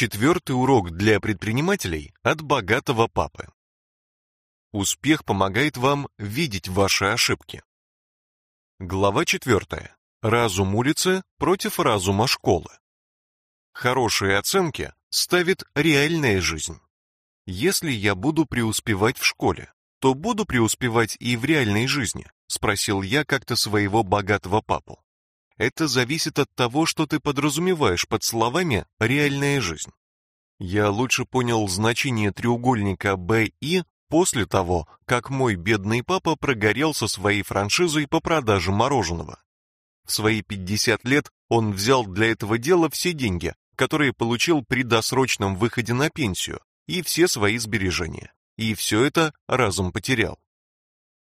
Четвертый урок для предпринимателей от богатого папы. Успех помогает вам видеть ваши ошибки. Глава четвертая. Разум улицы против разума школы. Хорошие оценки ставит реальная жизнь. Если я буду преуспевать в школе, то буду преуспевать и в реальной жизни, спросил я как-то своего богатого папу. Это зависит от того, что ты подразумеваешь под словами реальная жизнь. Я лучше понял значение треугольника BI после того, как мой бедный папа прогорел со своей франшизой по продаже мороженого. В свои 50 лет он взял для этого дела все деньги, которые получил при досрочном выходе на пенсию, и все свои сбережения. И все это разом потерял.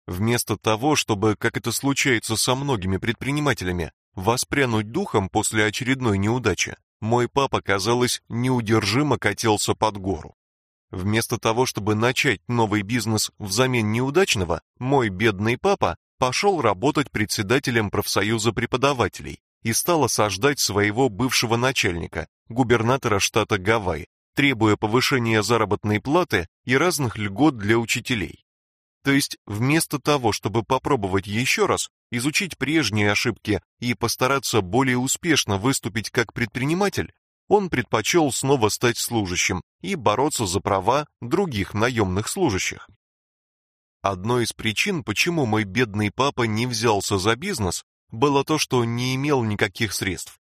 Вместо того, чтобы, как это случается со многими предпринимателями, Воспрянуть духом после очередной неудачи, мой папа, казалось, неудержимо катился под гору. Вместо того, чтобы начать новый бизнес взамен неудачного, мой бедный папа пошел работать председателем профсоюза преподавателей и стал осаждать своего бывшего начальника, губернатора штата Гавайи, требуя повышения заработной платы и разных льгот для учителей. То есть вместо того, чтобы попробовать еще раз, изучить прежние ошибки и постараться более успешно выступить как предприниматель, он предпочел снова стать служащим и бороться за права других наемных служащих. Одной из причин, почему мой бедный папа не взялся за бизнес, было то, что не имел никаких средств.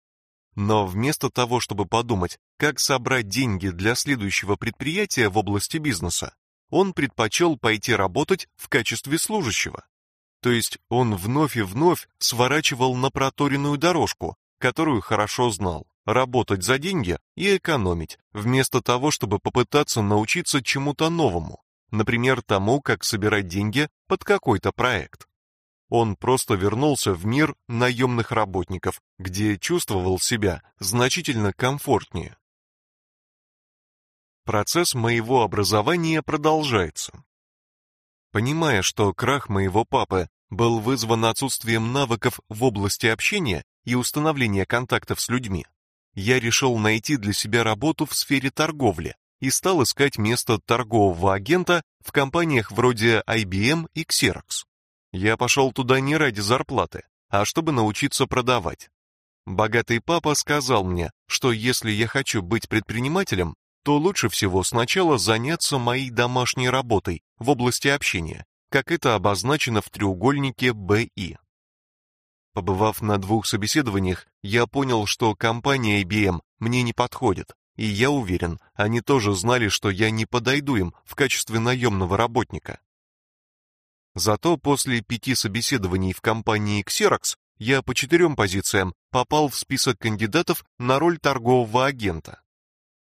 Но вместо того, чтобы подумать, как собрать деньги для следующего предприятия в области бизнеса, он предпочел пойти работать в качестве служащего. То есть он вновь и вновь сворачивал на проторенную дорожку, которую хорошо знал, работать за деньги и экономить, вместо того, чтобы попытаться научиться чему-то новому, например, тому, как собирать деньги под какой-то проект. Он просто вернулся в мир наемных работников, где чувствовал себя значительно комфортнее. Процесс моего образования продолжается. Понимая, что крах моего папы был вызван отсутствием навыков в области общения и установления контактов с людьми, я решил найти для себя работу в сфере торговли и стал искать место торгового агента в компаниях вроде IBM и Xerox. Я пошел туда не ради зарплаты, а чтобы научиться продавать. Богатый папа сказал мне, что если я хочу быть предпринимателем, то лучше всего сначала заняться моей домашней работой в области общения, как это обозначено в треугольнике BI. Побывав на двух собеседованиях, я понял, что компания IBM мне не подходит, и я уверен, они тоже знали, что я не подойду им в качестве наемного работника. Зато после пяти собеседований в компании Xerox я по четырем позициям попал в список кандидатов на роль торгового агента.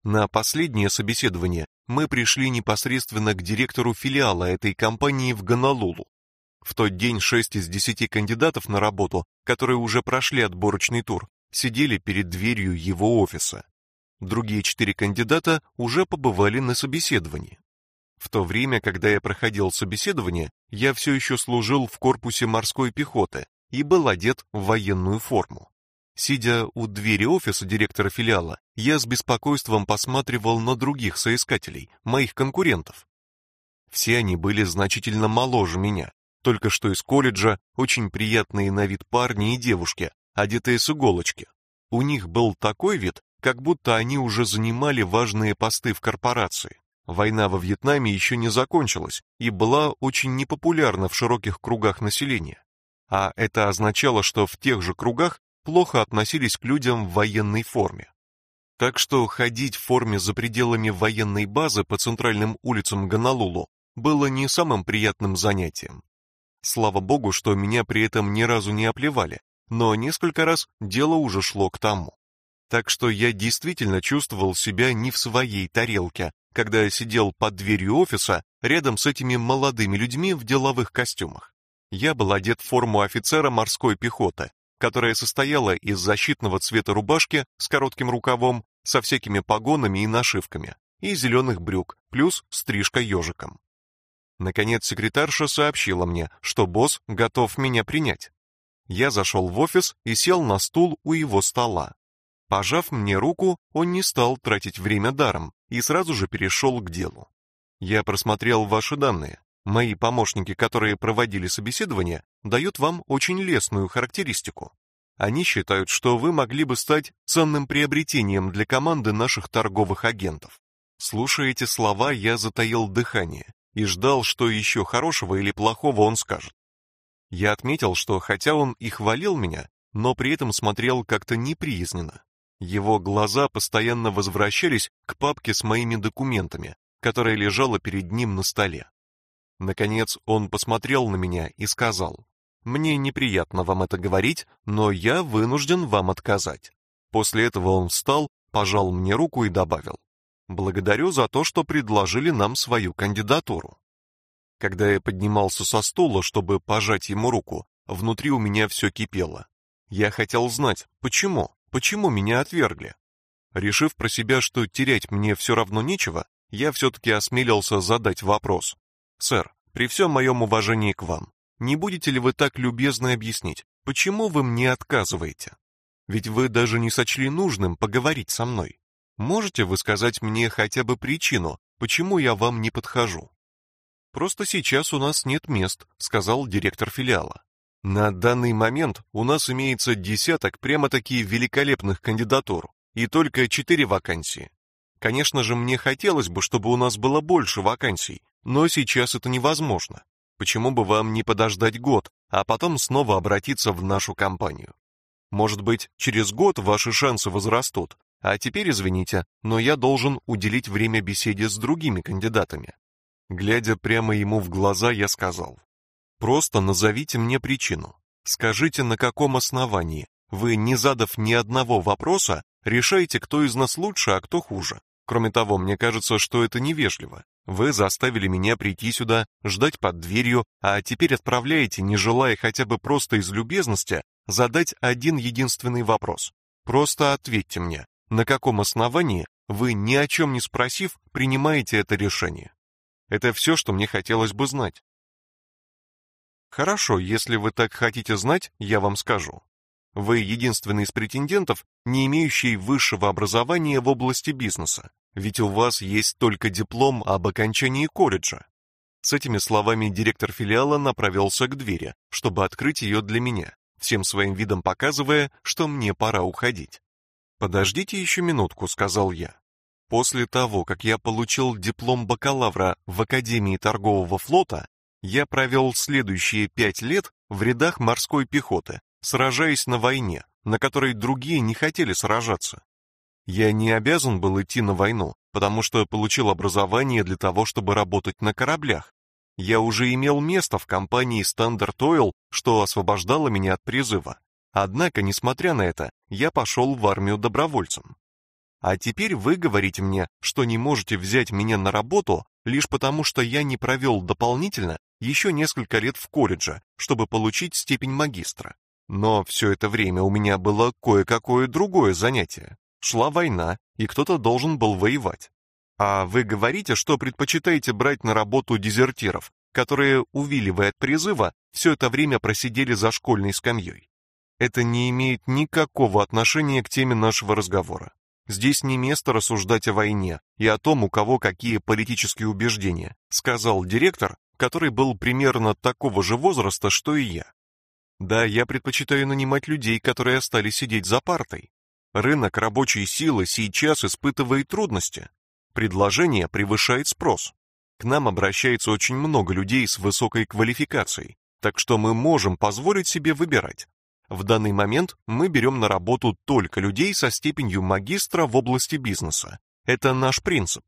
На последнее собеседование мы пришли непосредственно к директору филиала этой компании в Гонолулу. В тот день шесть из десяти кандидатов на работу, которые уже прошли отборочный тур, сидели перед дверью его офиса. Другие четыре кандидата уже побывали на собеседовании. В то время, когда я проходил собеседование, я все еще служил в корпусе морской пехоты и был одет в военную форму. Сидя у двери офиса директора филиала, я с беспокойством посматривал на других соискателей, моих конкурентов. Все они были значительно моложе меня, только что из колледжа, очень приятные на вид парни и девушки, одетые с иголочки. У них был такой вид, как будто они уже занимали важные посты в корпорации. Война во Вьетнаме еще не закончилась и была очень непопулярна в широких кругах населения. А это означало, что в тех же кругах плохо относились к людям в военной форме. Так что ходить в форме за пределами военной базы по центральным улицам Гонолулу было не самым приятным занятием. Слава богу, что меня при этом ни разу не оплевали, но несколько раз дело уже шло к тому. Так что я действительно чувствовал себя не в своей тарелке, когда я сидел под дверью офиса рядом с этими молодыми людьми в деловых костюмах. Я был одет в форму офицера морской пехоты, которая состояла из защитного цвета рубашки с коротким рукавом, со всякими погонами и нашивками, и зеленых брюк, плюс стрижка ежиком. Наконец секретарша сообщила мне, что босс готов меня принять. Я зашел в офис и сел на стул у его стола. Пожав мне руку, он не стал тратить время даром и сразу же перешел к делу. Я просмотрел ваши данные. Мои помощники, которые проводили собеседование, дают вам очень лестную характеристику. Они считают, что вы могли бы стать ценным приобретением для команды наших торговых агентов. Слушая эти слова, я затаил дыхание и ждал, что еще хорошего или плохого он скажет. Я отметил, что хотя он и хвалил меня, но при этом смотрел как-то неприязненно. Его глаза постоянно возвращались к папке с моими документами, которая лежала перед ним на столе. Наконец он посмотрел на меня и сказал: "Мне неприятно вам это говорить, но я вынужден вам отказать". После этого он встал, пожал мне руку и добавил: "Благодарю за то, что предложили нам свою кандидатуру". Когда я поднимался со стула, чтобы пожать ему руку, внутри у меня все кипело. Я хотел знать, почему, почему меня отвергли. Решив про себя, что терять мне все равно нечего, я все-таки осмелился задать вопрос. «Сэр, при всем моем уважении к вам, не будете ли вы так любезны объяснить, почему вы мне отказываете? Ведь вы даже не сочли нужным поговорить со мной. Можете вы сказать мне хотя бы причину, почему я вам не подхожу?» «Просто сейчас у нас нет мест», — сказал директор филиала. «На данный момент у нас имеется десяток прямо-таки великолепных кандидатур и только четыре вакансии. Конечно же, мне хотелось бы, чтобы у нас было больше вакансий, но сейчас это невозможно. Почему бы вам не подождать год, а потом снова обратиться в нашу компанию? Может быть, через год ваши шансы возрастут. А теперь извините, но я должен уделить время беседе с другими кандидатами. Глядя прямо ему в глаза, я сказал: "Просто назовите мне причину. Скажите, на каком основании вы, не задав ни одного вопроса, решаете, кто из нас лучше, а кто хуже. Кроме того, мне кажется, что это невежливо. Вы заставили меня прийти сюда, ждать под дверью, а теперь отправляете, не желая хотя бы просто из любезности, задать один единственный вопрос. Просто ответьте мне, на каком основании вы, ни о чем не спросив, принимаете это решение? Это все, что мне хотелось бы знать. Хорошо, если вы так хотите знать, я вам скажу. Вы единственный из претендентов, не имеющий высшего образования в области бизнеса, ведь у вас есть только диплом об окончании колледжа. С этими словами директор филиала направился к двери, чтобы открыть ее для меня, всем своим видом показывая, что мне пора уходить. Подождите еще минутку, сказал я. После того, как я получил диплом бакалавра в Академии торгового флота, я провел следующие пять лет в рядах морской пехоты, сражаясь на войне, на которой другие не хотели сражаться. Я не обязан был идти на войну, потому что получил образование для того, чтобы работать на кораблях. Я уже имел место в компании Standard Oil, что освобождало меня от призыва. Однако, несмотря на это, я пошел в армию добровольцем. А теперь вы говорите мне, что не можете взять меня на работу лишь потому, что я не провел дополнительно еще несколько лет в колледже, чтобы получить степень магистра. Но все это время у меня было кое-какое другое занятие. Шла война, и кто-то должен был воевать. А вы говорите, что предпочитаете брать на работу дезертиров, которые, увиливая от призыва, все это время просидели за школьной скамьей. Это не имеет никакого отношения к теме нашего разговора. Здесь не место рассуждать о войне и о том, у кого какие политические убеждения, сказал директор, который был примерно такого же возраста, что и я. Да, я предпочитаю нанимать людей, которые остались сидеть за партой. Рынок рабочей силы сейчас испытывает трудности. Предложение превышает спрос. К нам обращается очень много людей с высокой квалификацией, так что мы можем позволить себе выбирать. В данный момент мы берем на работу только людей со степенью магистра в области бизнеса. Это наш принцип.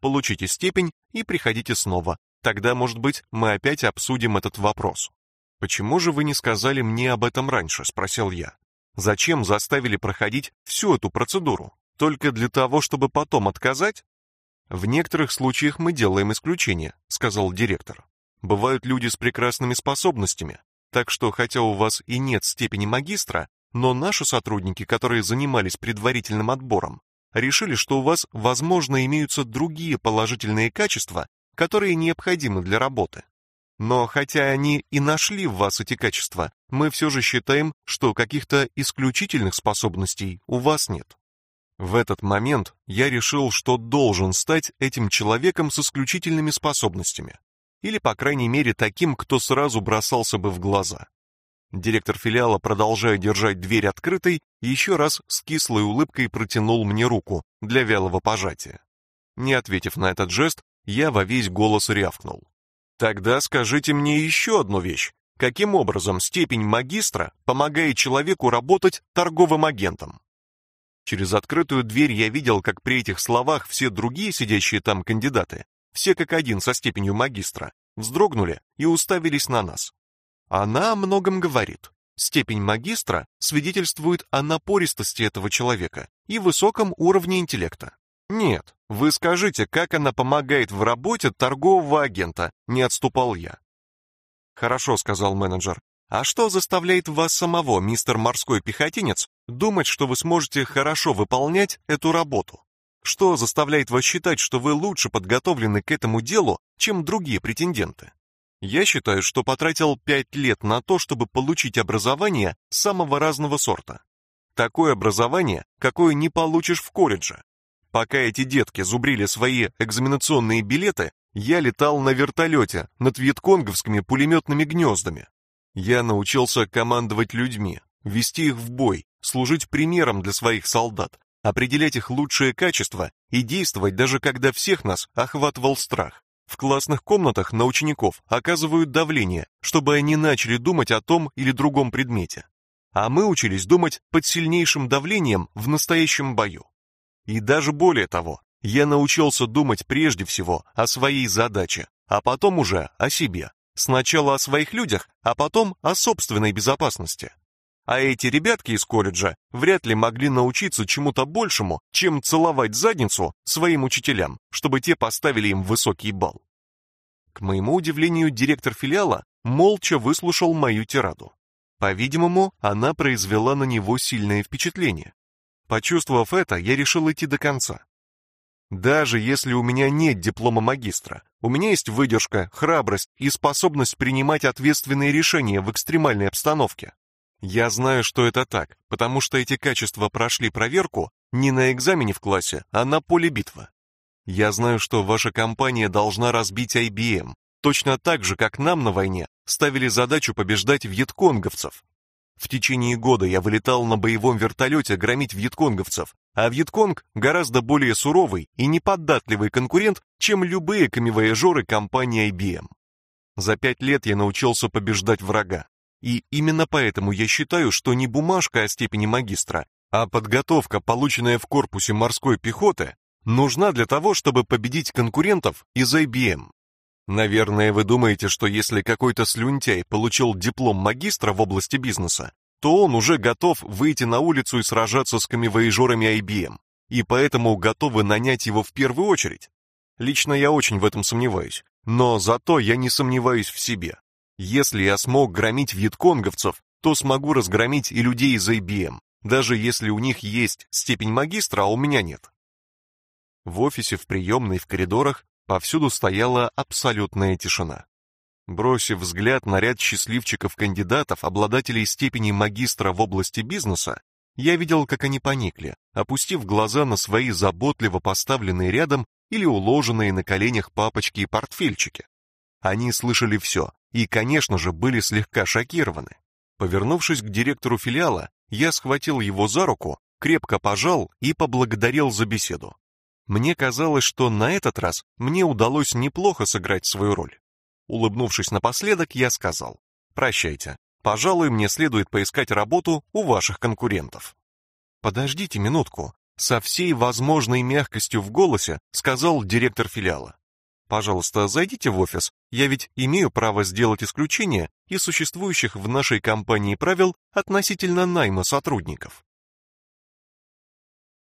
Получите степень и приходите снова. Тогда, может быть, мы опять обсудим этот вопрос. Почему же вы не сказали мне об этом раньше, спросил я. Зачем заставили проходить всю эту процедуру? Только для того, чтобы потом отказать? В некоторых случаях мы делаем исключения, сказал директор. Бывают люди с прекрасными способностями, так что хотя у вас и нет степени магистра, но наши сотрудники, которые занимались предварительным отбором, решили, что у вас, возможно, имеются другие положительные качества, которые необходимы для работы. Но хотя они и нашли в вас эти качества, мы все же считаем, что каких-то исключительных способностей у вас нет. В этот момент я решил, что должен стать этим человеком с исключительными способностями, или по крайней мере таким, кто сразу бросался бы в глаза. Директор филиала, продолжая держать дверь открытой, еще раз с кислой улыбкой протянул мне руку для вялого пожатия. Не ответив на этот жест, я во весь голос рявкнул: "Тогда скажите мне еще одну вещь. Каким образом степень магистра помогает человеку работать торговым агентом?" Через открытую дверь я видел, как при этих словах все другие сидящие там кандидаты, все как один со степенью магистра, вздрогнули и уставились на нас. Она о многом говорит. Степень магистра свидетельствует о напористости этого человека и высоком уровне интеллекта. Нет, вы скажите, как она помогает в работе торгового агента, не отступал я. Хорошо, сказал менеджер. А что заставляет вас самого, мистер морской пехотинец, думать, что вы сможете хорошо выполнять эту работу? Что заставляет вас считать, что вы лучше подготовлены к этому делу, чем другие претенденты? Я считаю, что потратил пять лет на то, чтобы получить образование самого разного сорта. Такое образование, какое не получишь в колледже. Пока эти детки зубрили свои экзаменационные билеты, я летал на вертолете над вьетконговскими пулеметными гнездами. Я научился командовать людьми, вести их в бой, служить примером для своих солдат, определять их лучшие качества и действовать даже когда всех нас охватывал страх. В классных комнатах на учеников оказывают давление, чтобы они начали думать о том или другом предмете. А мы учились думать под сильнейшим давлением в настоящем бою. И даже более того, я научился думать прежде всего о своей задаче, а потом уже о себе. Сначала о своих людях, а потом о собственной безопасности. А эти ребятки из колледжа вряд ли могли научиться чему-то большему, чем целовать задницу своим учителям, чтобы те поставили им высокий балл. К моему удивлению, директор филиала молча выслушал мою тираду. По-видимому, она произвела на него сильное впечатление. Почувствовав это, я решил идти до конца. Даже если у меня нет диплома магистра, у меня есть выдержка, храбрость и способность принимать ответственные решения в экстремальной обстановке. Я знаю, что это так, потому что эти качества прошли проверку не на экзамене в классе, а на поле битвы. Я знаю, что ваша компания должна разбить IBM, точно так же, как нам на войне ставили задачу побеждать вьетконговцев. В течение года я вылетал на боевом вертолете громить вьетконговцев, а Вьетконг гораздо более суровый и неподатливый конкурент, чем любые камевояжеры компании IBM. За пять лет я научился побеждать врага. И именно поэтому я считаю, что не бумажка о степени магистра, а подготовка, полученная в корпусе морской пехоты, нужна для того, чтобы победить конкурентов из IBM. Наверное, вы думаете, что если какой-то слюнтяй получил диплом магистра в области бизнеса, то он уже готов выйти на улицу и сражаться с камевояжерами IBM, и поэтому готовы нанять его в первую очередь. Лично я очень в этом сомневаюсь, но зато я не сомневаюсь в себе. Если я смог громить вьетконговцев, то смогу разгромить и людей из IBM, даже если у них есть степень магистра, а у меня нет. В офисе, в приемной, в коридорах повсюду стояла абсолютная тишина. Бросив взгляд на ряд счастливчиков-кандидатов, обладателей степени магистра в области бизнеса, я видел, как они поникли, опустив глаза на свои заботливо поставленные рядом или уложенные на коленях папочки и портфельчики. Они слышали все и, конечно же, были слегка шокированы. Повернувшись к директору филиала, я схватил его за руку, крепко пожал и поблагодарил за беседу. Мне казалось, что на этот раз мне удалось неплохо сыграть свою роль. Улыбнувшись напоследок, я сказал: "Прощайте. Пожалуй, мне следует поискать работу у ваших конкурентов". Подождите минутку, со всей возможной мягкостью в голосе сказал директор филиала. Пожалуйста, зайдите в офис. Я ведь имею право сделать исключение из существующих в нашей компании правил относительно найма сотрудников.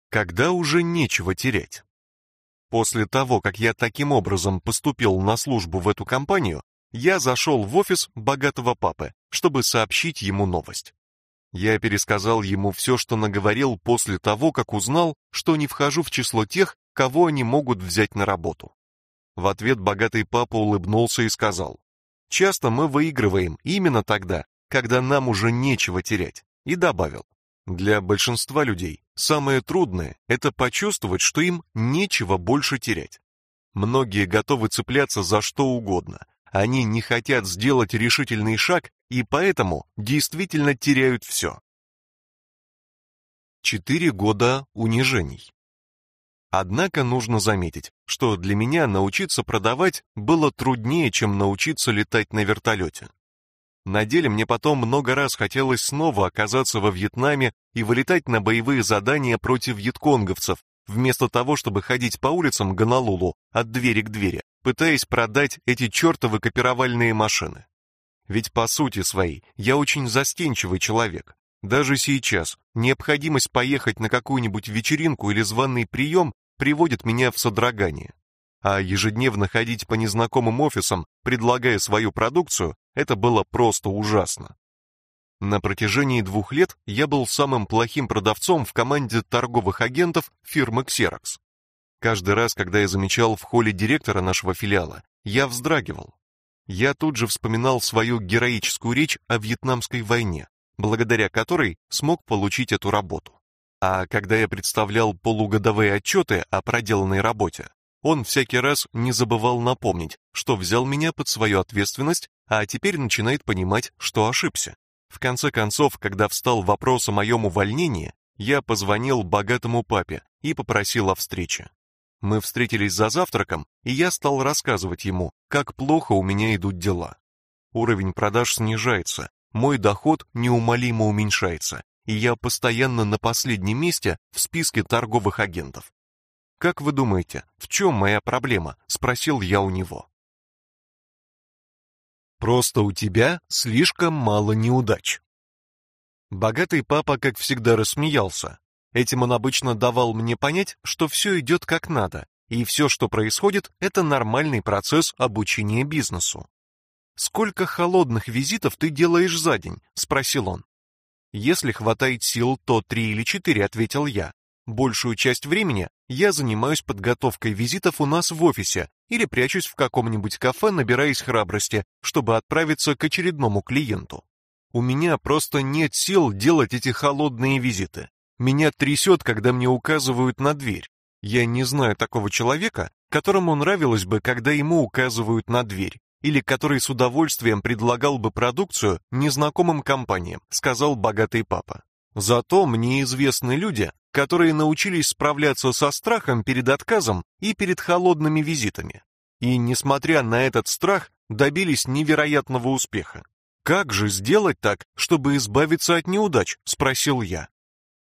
Когда уже нечего терять. После того, как я таким образом поступил на службу в эту компанию, я зашел в офис богатого папы, чтобы сообщить ему новость. Я пересказал ему все, что наговорил после того, как узнал, что не вхожу в число тех, кого они могут взять на работу. В ответ богатый папа улыбнулся и сказал: Часто мы выигрываем именно тогда, когда нам уже нечего терять. И добавил: для большинства людей самое трудное это почувствовать, что им нечего больше терять. Многие готовы цепляться за что угодно. Они не хотят сделать решительный шаг и поэтому действительно теряют все. Четыре года унижений. Однако нужно заметить, что для меня научиться продавать было труднее, чем научиться летать на вертолете. На деле мне потом много раз хотелось снова оказаться во Вьетнаме и вылетать на боевые задания против вьетконговцев, вместо того, чтобы ходить по улицам Гонолулу от двери к двери, пытаясь продать эти чертовы копировальные машины. Ведь по сути своей я очень застенчивый человек, даже сейчас необходимость поехать на какую-нибудь вечеринку или званый прием приводит меня в содрогание. А ежедневно ходить по незнакомым офисам, предлагая свою продукцию, это было просто ужасно. На протяжении двух лет я был самым плохим продавцом в команде торговых агентов фирмы Xerox. Каждый раз, когда я замечал в холле директора нашего филиала, я вздрагивал. Я тут же вспоминал свою героическую речь о Вьетнамской войне, благодаря которой смог получить эту работу. А когда я представлял полугодовые отчеты о проделанной работе, он всякий раз не забывал напомнить, что взял меня под свою ответственность, а теперь начинает понимать, что ошибся. В конце концов, когда встал вопрос о моем увольнении, я позвонил богатому папе и попросил о встрече. Мы встретились за завтраком, и я стал рассказывать ему, как плохо у меня идут дела. Уровень продаж снижается, мой доход неумолимо уменьшается, и я постоянно на последнем месте в списке торговых агентов. Как вы думаете, в чем моя проблема? спросил я у него. Просто у тебя слишком мало неудач. Богатый папа, как всегда, рассмеялся. Этим он обычно давал мне понять, что все идет как надо, и все, что происходит, это нормальный процесс обучения бизнесу. «Сколько холодных визитов ты делаешь за день?» — спросил он. «Если хватает сил, то три или четыре», — ответил я. «Большую часть времени я занимаюсь подготовкой визитов у нас в офисе или прячусь в каком-нибудь кафе, набираясь храбрости, чтобы отправиться к очередному клиенту. У меня просто нет сил делать эти холодные визиты. Меня трясет, когда мне указывают на дверь. Я не знаю такого человека, которому нравилось бы, когда ему указывают на дверь или который с удовольствием предлагал бы продукцию незнакомым компаниям, сказал богатый папа. Зато мне известны люди, которые научились справляться со страхом перед отказом и перед холодными визитами. И, несмотря на этот страх, добились невероятного успеха. «Как же сделать так, чтобы избавиться от неудач?» – спросил я.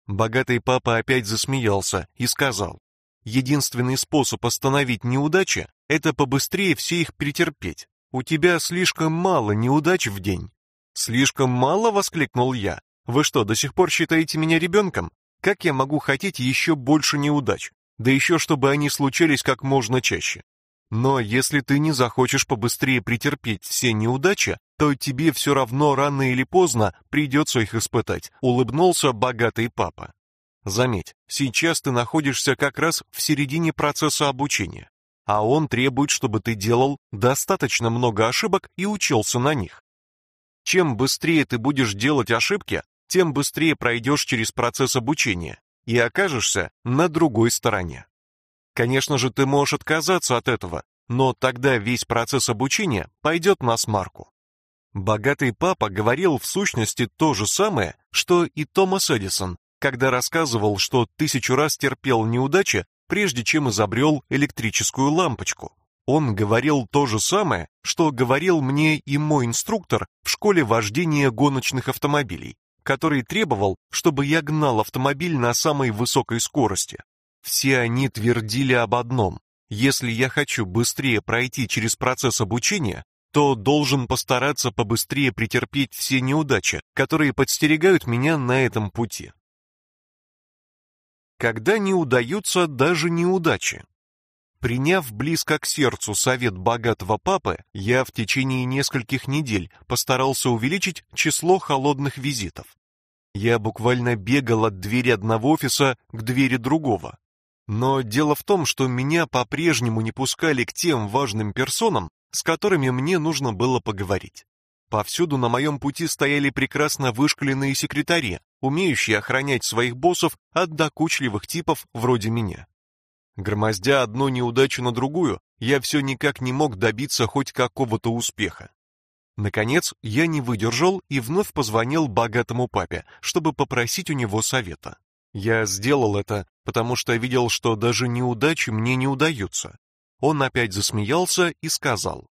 Богатый папа опять засмеялся и сказал, «Единственный способ остановить неудачи – это побыстрее все их претерпеть. У тебя слишком мало неудач в день. Слишком мало, воскликнул я. Вы что, до сих пор считаете меня ребенком? Как я могу хотеть еще больше неудач? Да еще чтобы они случались как можно чаще. Но если ты не захочешь побыстрее претерпеть все неудачи, то тебе все равно рано или поздно придется их испытать, улыбнулся богатый папа. Заметь, сейчас ты находишься как раз в середине процесса обучения а он требует, чтобы ты делал достаточно много ошибок и учился на них. Чем быстрее ты будешь делать ошибки, тем быстрее пройдешь через процесс обучения и окажешься на другой стороне. Конечно же, ты можешь отказаться от этого, но тогда весь процесс обучения пойдет на смарку. Богатый папа говорил в сущности то же самое, что и Томас Эдисон, когда рассказывал, что тысячу раз терпел неудачи, прежде чем изобрел электрическую лампочку. Он говорил то же самое, что говорил мне и мой инструктор в школе вождения гоночных автомобилей, который требовал, чтобы я гнал автомобиль на самой высокой скорости. Все они твердили об одном: если я хочу быстрее пройти через процесс обучения, то должен постараться побыстрее претерпеть все неудачи, которые подстерегают меня на этом пути когда не удаются даже неудачи. Приняв близко к сердцу совет богатого папы, я в течение нескольких недель постарался увеличить число холодных визитов. Я буквально бегал от двери одного офиса к двери другого. Но дело в том, что меня по-прежнему не пускали к тем важным персонам, с которыми мне нужно было поговорить. Повсюду на моем пути стояли прекрасно вышкаленные секретари, умеющие охранять своих боссов от докучливых типов вроде меня. Громоздя одну неудачу на другую, я все никак не мог добиться хоть какого-то успеха. Наконец, я не выдержал и вновь позвонил богатому папе, чтобы попросить у него совета. Я сделал это, потому что видел, что даже неудачи мне не удаются. Он опять засмеялся и сказал,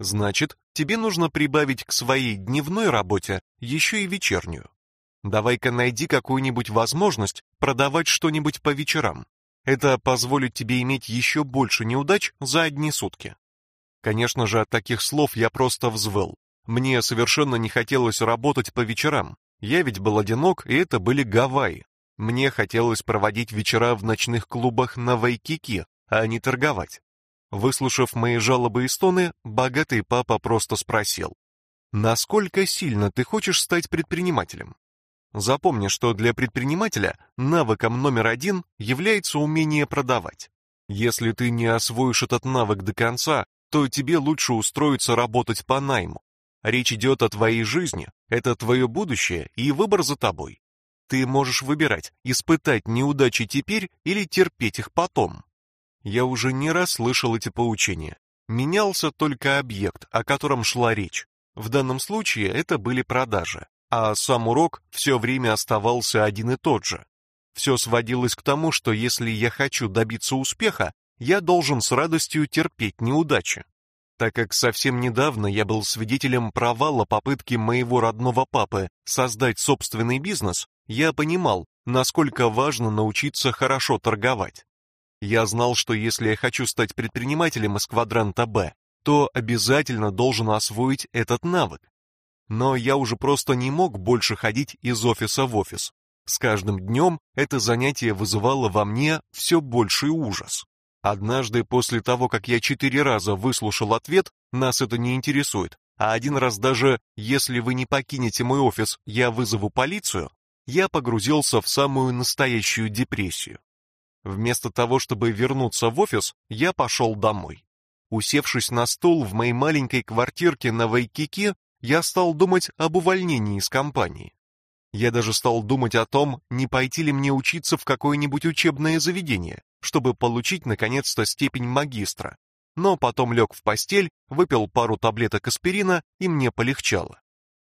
«Значит, тебе нужно прибавить к своей дневной работе еще и вечернюю. Давай-ка найди какую-нибудь возможность продавать что-нибудь по вечерам. Это позволит тебе иметь еще больше неудач за одни сутки». Конечно же, от таких слов я просто взвыл. Мне совершенно не хотелось работать по вечерам. Я ведь был одинок, и это были Гавайи. Мне хотелось проводить вечера в ночных клубах на Вайкики, а не торговать. Выслушав мои жалобы и стоны, богатый папа просто спросил, «Насколько сильно ты хочешь стать предпринимателем?» Запомни, что для предпринимателя навыком номер один является умение продавать. Если ты не освоишь этот навык до конца, то тебе лучше устроиться работать по найму. Речь идет о твоей жизни, это твое будущее и выбор за тобой. Ты можешь выбирать, испытать неудачи теперь или терпеть их потом. Я уже не раз слышал эти поучения. Менялся только объект, о котором шла речь. В данном случае это были продажи, а сам урок все время оставался один и тот же. Все сводилось к тому, что если я хочу добиться успеха, я должен с радостью терпеть неудачи. Так как совсем недавно я был свидетелем провала попытки моего родного папы создать собственный бизнес, я понимал, насколько важно научиться хорошо торговать. Я знал, что если я хочу стать предпринимателем из квадранта Б, то обязательно должен освоить этот навык. Но я уже просто не мог больше ходить из офиса в офис. С каждым днем это занятие вызывало во мне все больший ужас. Однажды после того, как я четыре раза выслушал ответ «нас это не интересует», а один раз даже «если вы не покинете мой офис, я вызову полицию», я погрузился в самую настоящую депрессию. Вместо того, чтобы вернуться в офис, я пошел домой. Усевшись на стул в моей маленькой квартирке на Вайкике, я стал думать об увольнении из компании. Я даже стал думать о том, не пойти ли мне учиться в какое-нибудь учебное заведение, чтобы получить наконец-то степень магистра. Но потом лег в постель, выпил пару таблеток аспирина, и мне полегчало.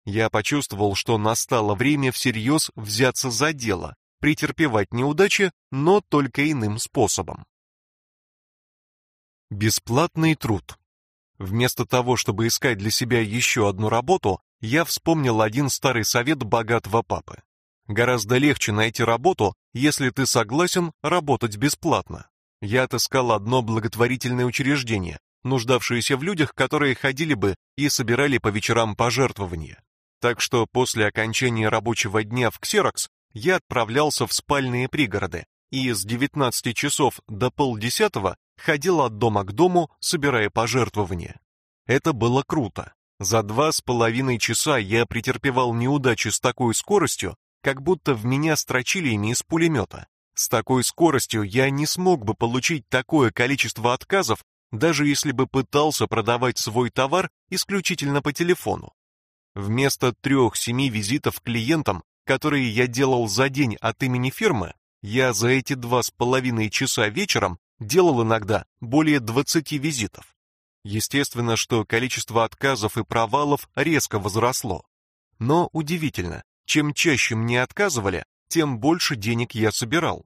Я почувствовал, что настало время всерьез взяться за дело, претерпевать неудачи, но только иным способом. Бесплатный труд. Вместо того, чтобы искать для себя еще одну работу, я вспомнил один старый совет богатого папы. Гораздо легче найти работу, если ты согласен работать бесплатно. Я отыскал одно благотворительное учреждение, нуждавшееся в людях, которые ходили бы и собирали по вечерам пожертвования. Так что после окончания рабочего дня в Ксерокс я отправлялся в спальные пригороды и с 19 часов до полдесятого ходил от дома к дому, собирая пожертвования. Это было круто. За два с половиной часа я претерпевал неудачи с такой скоростью, как будто в меня строчили ими из пулемета. С такой скоростью я не смог бы получить такое количество отказов, даже если бы пытался продавать свой товар исключительно по телефону. Вместо трех-семи визитов клиентам которые я делал за день от имени фирмы, я за эти два с половиной часа вечером делал иногда более 20 визитов. Естественно, что количество отказов и провалов резко возросло. Но удивительно, чем чаще мне отказывали, тем больше денег я собирал.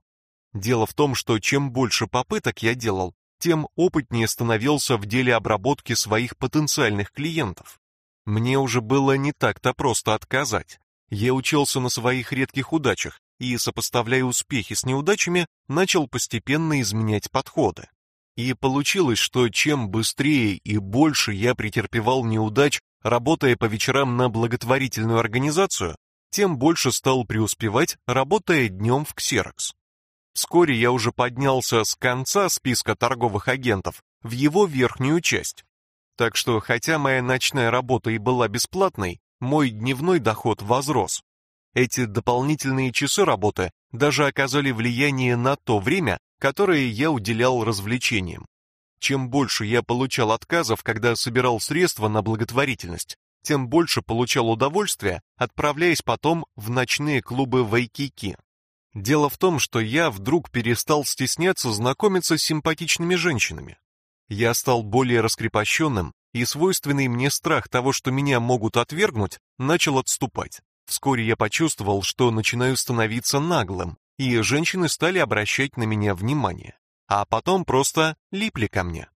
Дело в том, что чем больше попыток я делал, тем опытнее становился в деле обработки своих потенциальных клиентов. Мне уже было не так-то просто отказать. Я учился на своих редких удачах и, сопоставляя успехи с неудачами, начал постепенно изменять подходы. И получилось, что чем быстрее и больше я претерпевал неудач, работая по вечерам на благотворительную организацию, тем больше стал преуспевать, работая днем в Ксерокс. Вскоре я уже поднялся с конца списка торговых агентов в его верхнюю часть. Так что, хотя моя ночная работа и была бесплатной, мой дневной доход возрос. Эти дополнительные часы работы даже оказали влияние на то время, которое я уделял развлечениям. Чем больше я получал отказов, когда собирал средства на благотворительность, тем больше получал удовольствия, отправляясь потом в ночные клубы Вайкики. Дело в том, что я вдруг перестал стесняться знакомиться с симпатичными женщинами. Я стал более раскрепощенным, и свойственный мне страх того, что меня могут отвергнуть, начал отступать. Вскоре я почувствовал, что начинаю становиться наглым, и женщины стали обращать на меня внимание, а потом просто липли ко мне.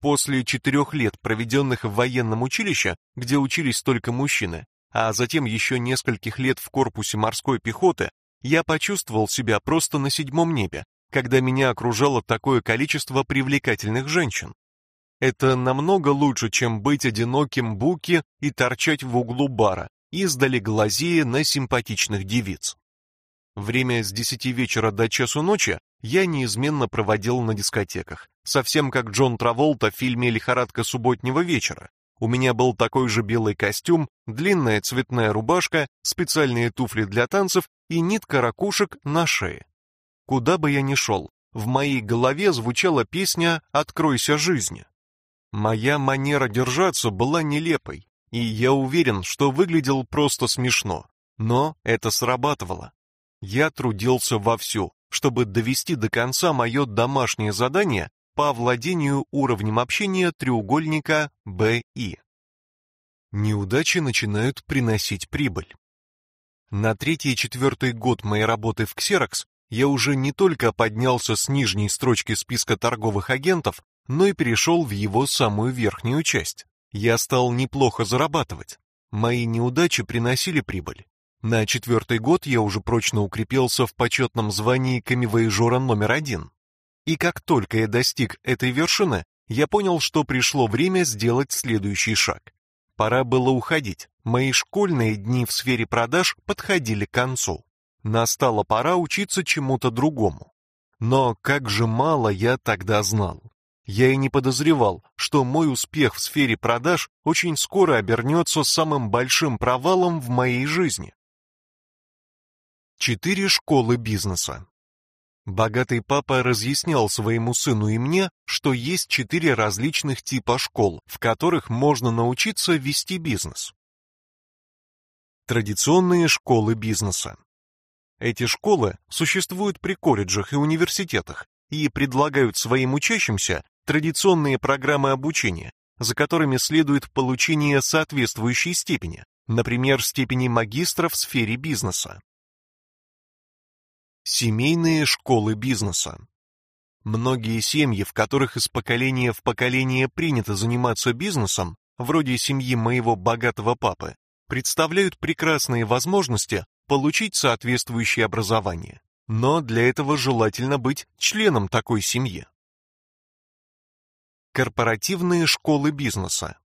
После четырех лет, проведенных в военном училище, где учились только мужчины, а затем еще нескольких лет в корпусе морской пехоты, я почувствовал себя просто на седьмом небе, когда меня окружало такое количество привлекательных женщин. Это намного лучше, чем быть одиноким буки и торчать в углу бара, издали глазея на симпатичных девиц. Время с десяти вечера до часу ночи я неизменно проводил на дискотеках, совсем как Джон Траволта в фильме «Лихорадка субботнего вечера». У меня был такой же белый костюм, длинная цветная рубашка, специальные туфли для танцев и нитка ракушек на шее. Куда бы я ни шел, в моей голове звучала песня «Откройся жизни». Моя манера держаться была нелепой, и я уверен, что выглядел просто смешно, но это срабатывало. Я трудился вовсю, чтобы довести до конца мое домашнее задание по овладению уровнем общения треугольника BI. Неудачи начинают приносить прибыль. На третий и четвертый год моей работы в Xerox я уже не только поднялся с нижней строчки списка торговых агентов, но и перешел в его самую верхнюю часть. Я стал неплохо зарабатывать. Мои неудачи приносили прибыль. На четвертый год я уже прочно укрепился в почетном звании камевояжера номер один. И как только я достиг этой вершины, я понял, что пришло время сделать следующий шаг. Пора было уходить. Мои школьные дни в сфере продаж подходили к концу. Настала пора учиться чему-то другому. Но как же мало я тогда знал. Я и не подозревал, что мой успех в сфере продаж очень скоро обернется самым большим провалом в моей жизни. Четыре школы бизнеса. Богатый папа разъяснял своему сыну и мне, что есть четыре различных типа школ, в которых можно научиться вести бизнес. Традиционные школы бизнеса. Эти школы существуют при колледжах и университетах и предлагают своим учащимся традиционные программы обучения, за которыми следует получение соответствующей степени, например, степени магистра в сфере бизнеса. Семейные школы бизнеса. Многие семьи, в которых из поколения в поколение принято заниматься бизнесом, вроде семьи моего богатого папы, представляют прекрасные возможности получить соответствующее образование. Но для этого желательно быть членом такой семьи. Корпоративные школы бизнеса.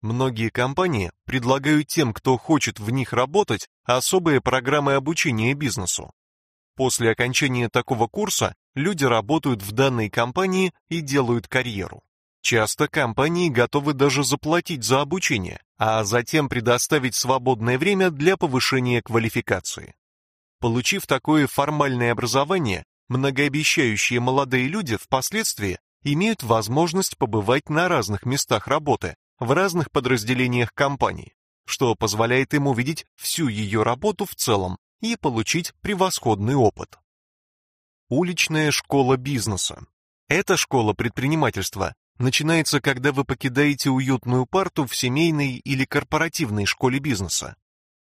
Многие компании предлагают тем, кто хочет в них работать, особые программы обучения бизнесу. После окончания такого курса люди работают в данной компании и делают карьеру. Часто компании готовы даже заплатить за обучение, а затем предоставить свободное время для повышения квалификации. Получив такое формальное образование, многообещающие молодые люди впоследствии имеют возможность побывать на разных местах работы, в разных подразделениях компании, что позволяет им увидеть всю ее работу в целом и получить превосходный опыт. Уличная школа бизнеса. Эта школа предпринимательства начинается, когда вы покидаете уютную парту в семейной или корпоративной школе бизнеса.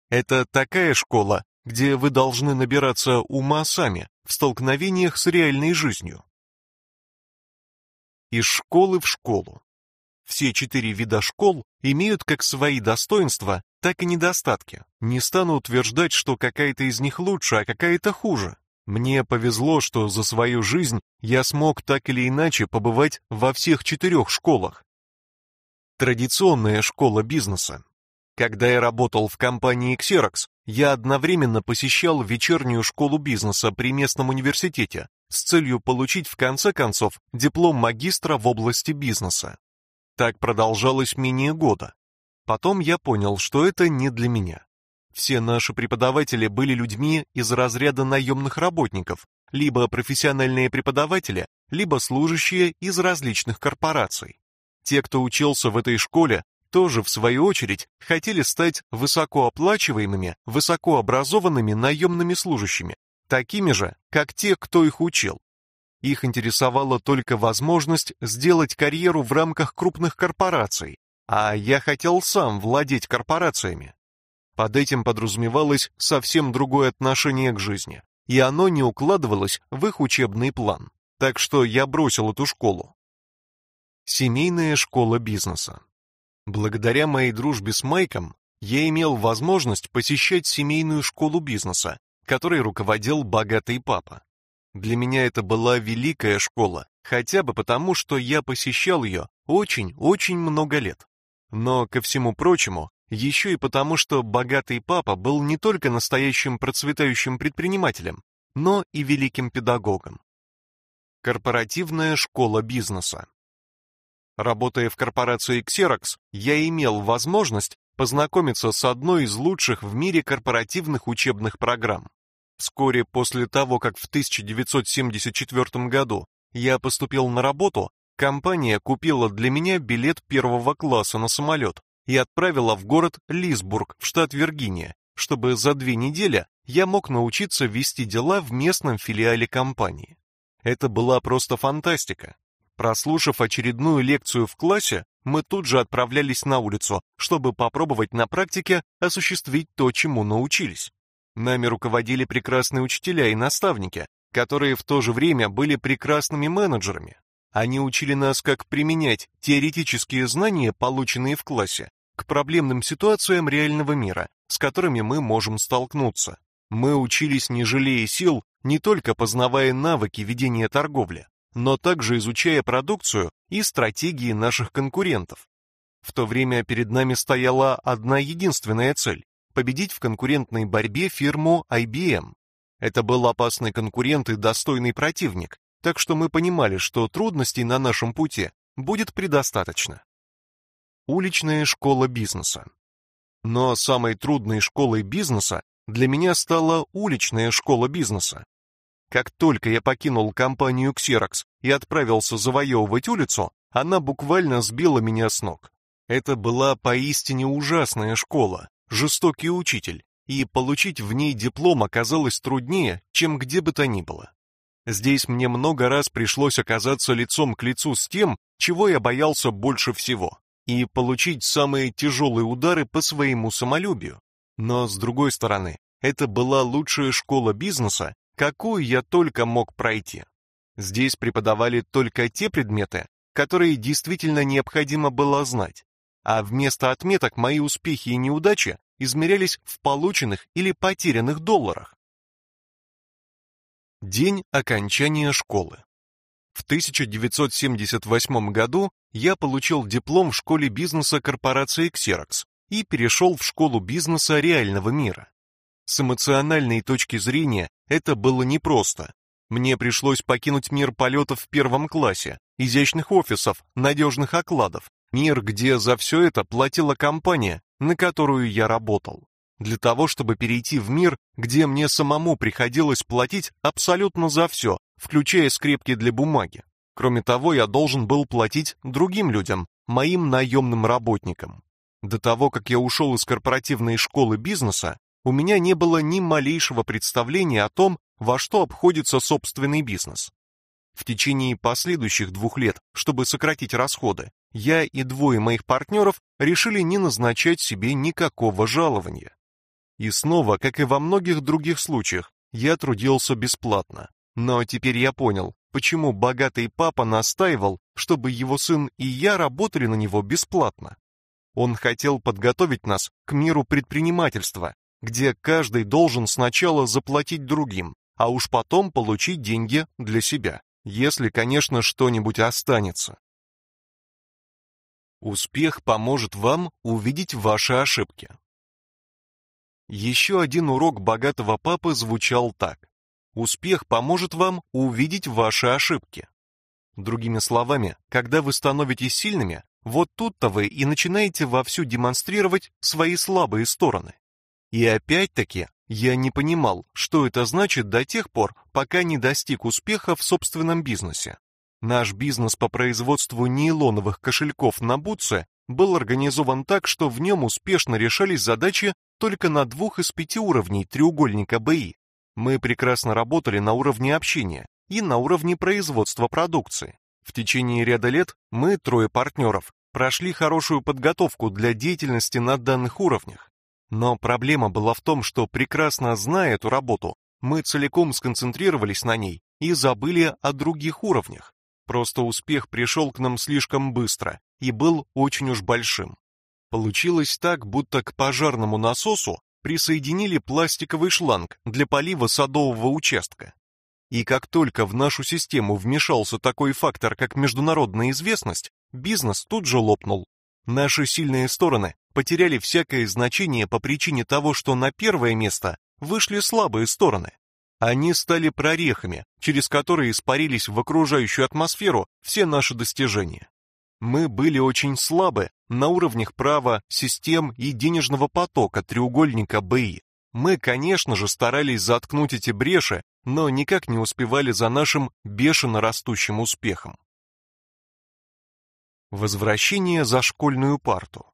Это такая школа, где вы должны набираться ума сами в столкновениях с реальной жизнью. Из школы в школу. Все четыре вида школ имеют как свои достоинства, так и недостатки. Не стану утверждать, что какая-то из них лучше, а какая-то хуже. Мне повезло, что за свою жизнь я смог так или иначе побывать во всех четырех школах. Традиционная школа бизнеса. Когда я работал в компании Xerox, я одновременно посещал вечернюю школу бизнеса при местном университете с целью получить в конце концов диплом магистра в области бизнеса. Так продолжалось менее года. Потом я понял, что это не для меня. Все наши преподаватели были людьми из разряда наемных работников, либо профессиональные преподаватели, либо служащие из различных корпораций. Те, кто учился в этой школе, тоже, в свою очередь, хотели стать высокооплачиваемыми, высокообразованными наемными служащими, такими же, как те, кто их учил. Их интересовала только возможность сделать карьеру в рамках крупных корпораций, а я хотел сам владеть корпорациями. Под этим подразумевалось совсем другое отношение к жизни, и оно не укладывалось в их учебный план. Так что я бросил эту школу. Семейная школа бизнеса. Благодаря моей дружбе с Майком я имел возможность посещать семейную школу бизнеса, которой руководил богатый папа. Для меня это была великая школа, хотя бы потому, что я посещал ее очень-очень много лет. Но, ко всему прочему, еще и потому, что богатый папа был не только настоящим процветающим предпринимателем, но и великим педагогом. Корпоративная школа бизнеса. Работая в корпорации Xerox, я имел возможность познакомиться с одной из лучших в мире корпоративных учебных программ. Вскоре после того, как в 1974 году я поступил на работу, компания купила для меня билет первого класса на самолет и отправила в город Лисбург в штат Виргиния, чтобы за две недели я мог научиться вести дела в местном филиале компании. Это была просто фантастика. Прослушав очередную лекцию в классе, мы тут же отправлялись на улицу, чтобы попробовать на практике осуществить то, чему научились. Нами руководили прекрасные учителя и наставники, которые в то же время были прекрасными менеджерами. Они учили нас, как применять теоретические знания, полученные в классе, к проблемным ситуациям реального мира, с которыми мы можем столкнуться. Мы учились, не жалея сил, не только познавая навыки ведения торговли, но также изучая продукцию и стратегии наших конкурентов. В то время перед нами стояла одна единственная цель – победить в конкурентной борьбе фирму IBM. Это был опасный конкурент и достойный противник, так что мы понимали, что трудностей на нашем пути будет предостаточно. Уличная школа бизнеса. Но самой трудной школой бизнеса для меня стала уличная школа бизнеса. Как только я покинул компанию Xerox и отправился завоевывать улицу, она буквально сбила меня с ног. Это была поистине ужасная школа, жестокий учитель, и получить в ней диплом оказалось труднее, чем где бы то ни было. Здесь мне много раз пришлось оказаться лицом к лицу с тем, чего я боялся больше всего, и получить самые тяжелые удары по своему самолюбию. Но, с другой стороны, это была лучшая школа бизнеса, какую я только мог пройти. Здесь преподавали только те предметы, которые действительно необходимо было знать, а вместо отметок мои успехи и неудачи измерялись в полученных или потерянных долларах. День окончания школы. В 1978 году я получил диплом в школе бизнеса корпорации Xerox и перешел в школу бизнеса реального мира. С эмоциональной точки зрения это было непросто. Мне пришлось покинуть мир полетов в первом классе, изящных офисов, надежных окладов, мир, где за все это платила компания, на которую я работал. Для того, чтобы перейти в мир, где мне самому приходилось платить абсолютно за все, включая скрепки для бумаги. Кроме того, я должен был платить другим людям, моим наемным работникам. До того, как я ушел из корпоративной школы бизнеса, у меня не было ни малейшего представления о том, во что обходится собственный бизнес. В течение последующих двух лет, чтобы сократить расходы, я и двое моих партнеров решили не назначать себе никакого жалования. И снова, как и во многих других случаях, я трудился бесплатно. Но теперь я понял, почему богатый папа настаивал, чтобы его сын и я работали на него бесплатно. Он хотел подготовить нас к миру предпринимательства, где каждый должен сначала заплатить другим, а уж потом получить деньги для себя, если, конечно, что-нибудь останется. Успех поможет вам увидеть ваши ошибки. Еще один урок богатого папы звучал так. Успех поможет вам увидеть ваши ошибки. Другими словами, когда вы становитесь сильными, вот тут-то вы и начинаете вовсю демонстрировать свои слабые стороны. И опять-таки, я не понимал, что это значит до тех пор, пока не достиг успеха в собственном бизнесе. Наш бизнес по производству нейлоновых кошельков на Бутсе был организован так, что в нем успешно решались задачи только на двух из пяти уровней треугольника БИ. Мы прекрасно работали на уровне общения и на уровне производства продукции. В течение ряда лет мы, трое партнеров, прошли хорошую подготовку для деятельности на данных уровнях. Но проблема была в том, что прекрасно зная эту работу, мы целиком сконцентрировались на ней и забыли о других уровнях. Просто успех пришел к нам слишком быстро и был очень уж большим. Получилось так, будто к пожарному насосу присоединили пластиковый шланг для полива садового участка. И как только в нашу систему вмешался такой фактор, как международная известность, бизнес тут же лопнул. Наши сильные стороны потеряли всякое значение по причине того, что на первое место вышли слабые стороны. Они стали прорехами, через которые испарились в окружающую атмосферу все наши достижения. Мы были очень слабы на уровнях права, систем и денежного потока треугольника БИ. Мы, конечно же, старались заткнуть эти бреши, но никак не успевали за нашим бешено растущим успехом. Возвращение за школьную парту.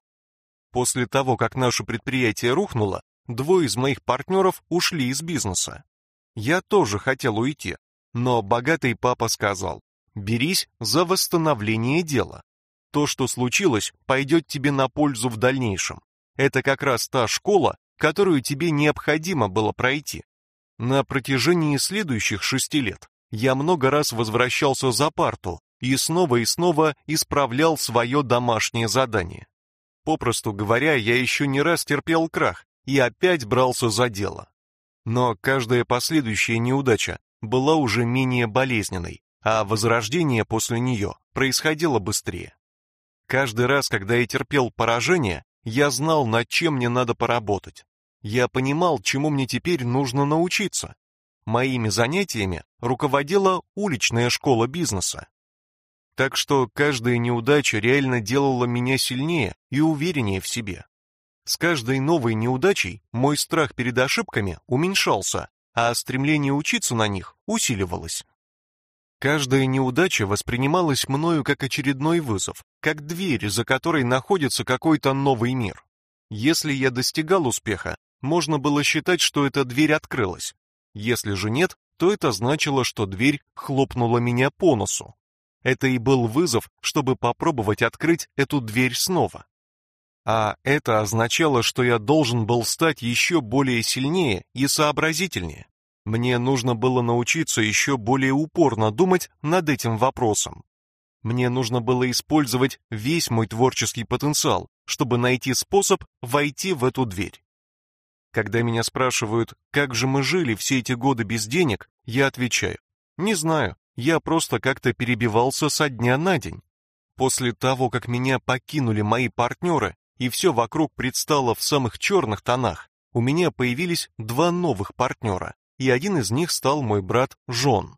После того, как наше предприятие рухнуло, двое из моих партнеров ушли из бизнеса. Я тоже хотел уйти, но богатый папа сказал, берись за восстановление дела. То, что случилось, пойдет тебе на пользу в дальнейшем. Это как раз та школа, которую тебе необходимо было пройти. На протяжении следующих шести лет я много раз возвращался за парту и снова и снова исправлял свое домашнее задание. Попросту говоря, я еще не раз терпел крах и опять брался за дело. Но каждая последующая неудача была уже менее болезненной, а возрождение после нее происходило быстрее. Каждый раз, когда я терпел поражение, я знал, над чем мне надо поработать. Я понимал, чему мне теперь нужно научиться. Моими занятиями руководила уличная школа бизнеса. Так что каждая неудача реально делала меня сильнее и увереннее в себе. С каждой новой неудачей мой страх перед ошибками уменьшался, а стремление учиться на них усиливалось. Каждая неудача воспринималась мною как очередной вызов, как дверь, за которой находится какой-то новый мир. Если я достигал успеха, можно было считать, что эта дверь открылась. Если же нет, то это значило, что дверь хлопнула меня по носу. Это и был вызов, чтобы попробовать открыть эту дверь снова а это означало, что я должен был стать еще более сильнее и сообразительнее. Мне нужно было научиться еще более упорно думать над этим вопросом. Мне нужно было использовать весь мой творческий потенциал, чтобы найти способ войти в эту дверь. Когда меня спрашивают, как же мы жили все эти годы без денег, я отвечаю: не знаю, я просто как-то перебивался со дня на день. После того, как меня покинули мои партнеры, и все вокруг предстало в самых черных тонах, у меня появились два новых партнера, и один из них стал мой брат Жон.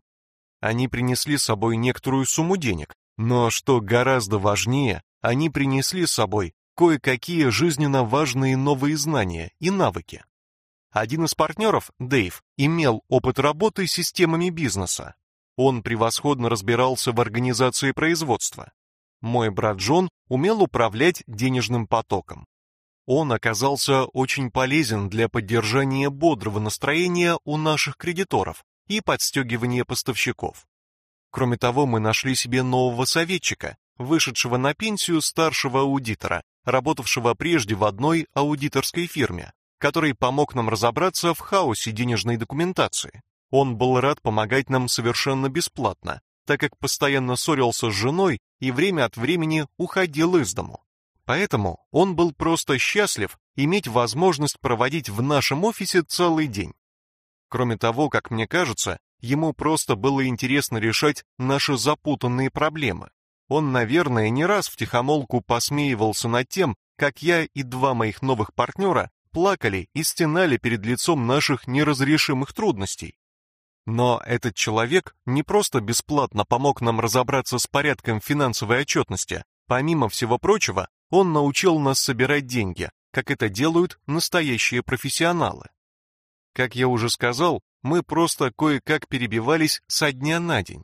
Они принесли с собой некоторую сумму денег, но, что гораздо важнее, они принесли с собой кое-какие жизненно важные новые знания и навыки. Один из партнеров, Дэйв, имел опыт работы с системами бизнеса. Он превосходно разбирался в организации производства. Мой брат Джон умел управлять денежным потоком. Он оказался очень полезен для поддержания бодрого настроения у наших кредиторов и подстегивания поставщиков. Кроме того, мы нашли себе нового советчика, вышедшего на пенсию старшего аудитора, работавшего прежде в одной аудиторской фирме, который помог нам разобраться в хаосе денежной документации. Он был рад помогать нам совершенно бесплатно, так как постоянно ссорился с женой и время от времени уходил из дому. Поэтому он был просто счастлив иметь возможность проводить в нашем офисе целый день. Кроме того, как мне кажется, ему просто было интересно решать наши запутанные проблемы. Он, наверное, не раз втихомолку посмеивался над тем, как я и два моих новых партнера плакали и стенали перед лицом наших неразрешимых трудностей. Но этот человек не просто бесплатно помог нам разобраться с порядком финансовой отчетности. Помимо всего прочего, он научил нас собирать деньги, как это делают настоящие профессионалы. Как я уже сказал, мы просто кое-как перебивались со дня на день.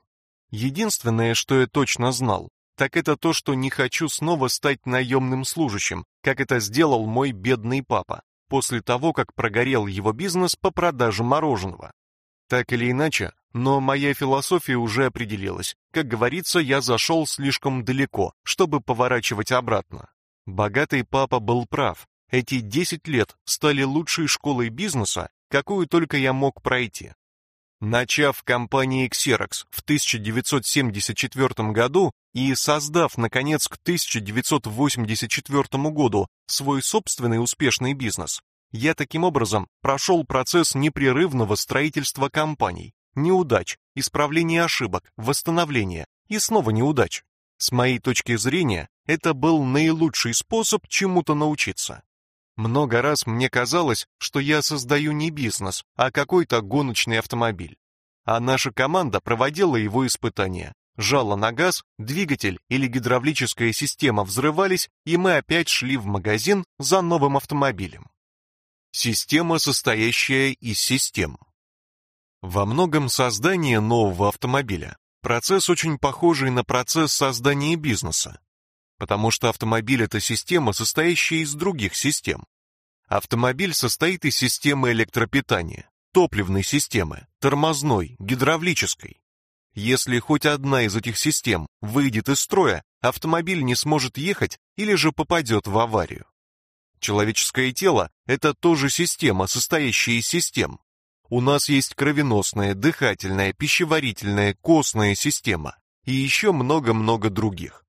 Единственное, что я точно знал, так это то, что не хочу снова стать наемным служащим, как это сделал мой бедный папа, после того, как прогорел его бизнес по продаже мороженого. Так или иначе, но моя философия уже определилась. Как говорится, я зашел слишком далеко, чтобы поворачивать обратно. Богатый папа был прав. Эти 10 лет стали лучшей школой бизнеса, какую только я мог пройти. Начав компании Xerox в 1974 году и создав, наконец, к 1984 году свой собственный успешный бизнес, я таким образом прошел процесс непрерывного строительства компаний, неудач, исправления ошибок, восстановления и снова неудач. С моей точки зрения, это был наилучший способ чему-то научиться. Много раз мне казалось, что я создаю не бизнес, а какой-то гоночный автомобиль. А наша команда проводила его испытания. Жало на газ, двигатель или гидравлическая система взрывались, и мы опять шли в магазин за новым автомобилем. Система, состоящая из систем. Во многом создание нового автомобиля процесс очень похожий на процесс создания бизнеса потому что автомобиль это система, состоящая из других систем. Автомобиль состоит из системы электропитания, топливной системы, тормозной, гидравлической. Если хоть одна из этих систем выйдет из строя, автомобиль не сможет ехать или же попадет в аварию. Человеческое тело это тоже система, состоящая из систем. У нас есть кровеносная, дыхательная, пищеварительная, костная система и еще много-много других.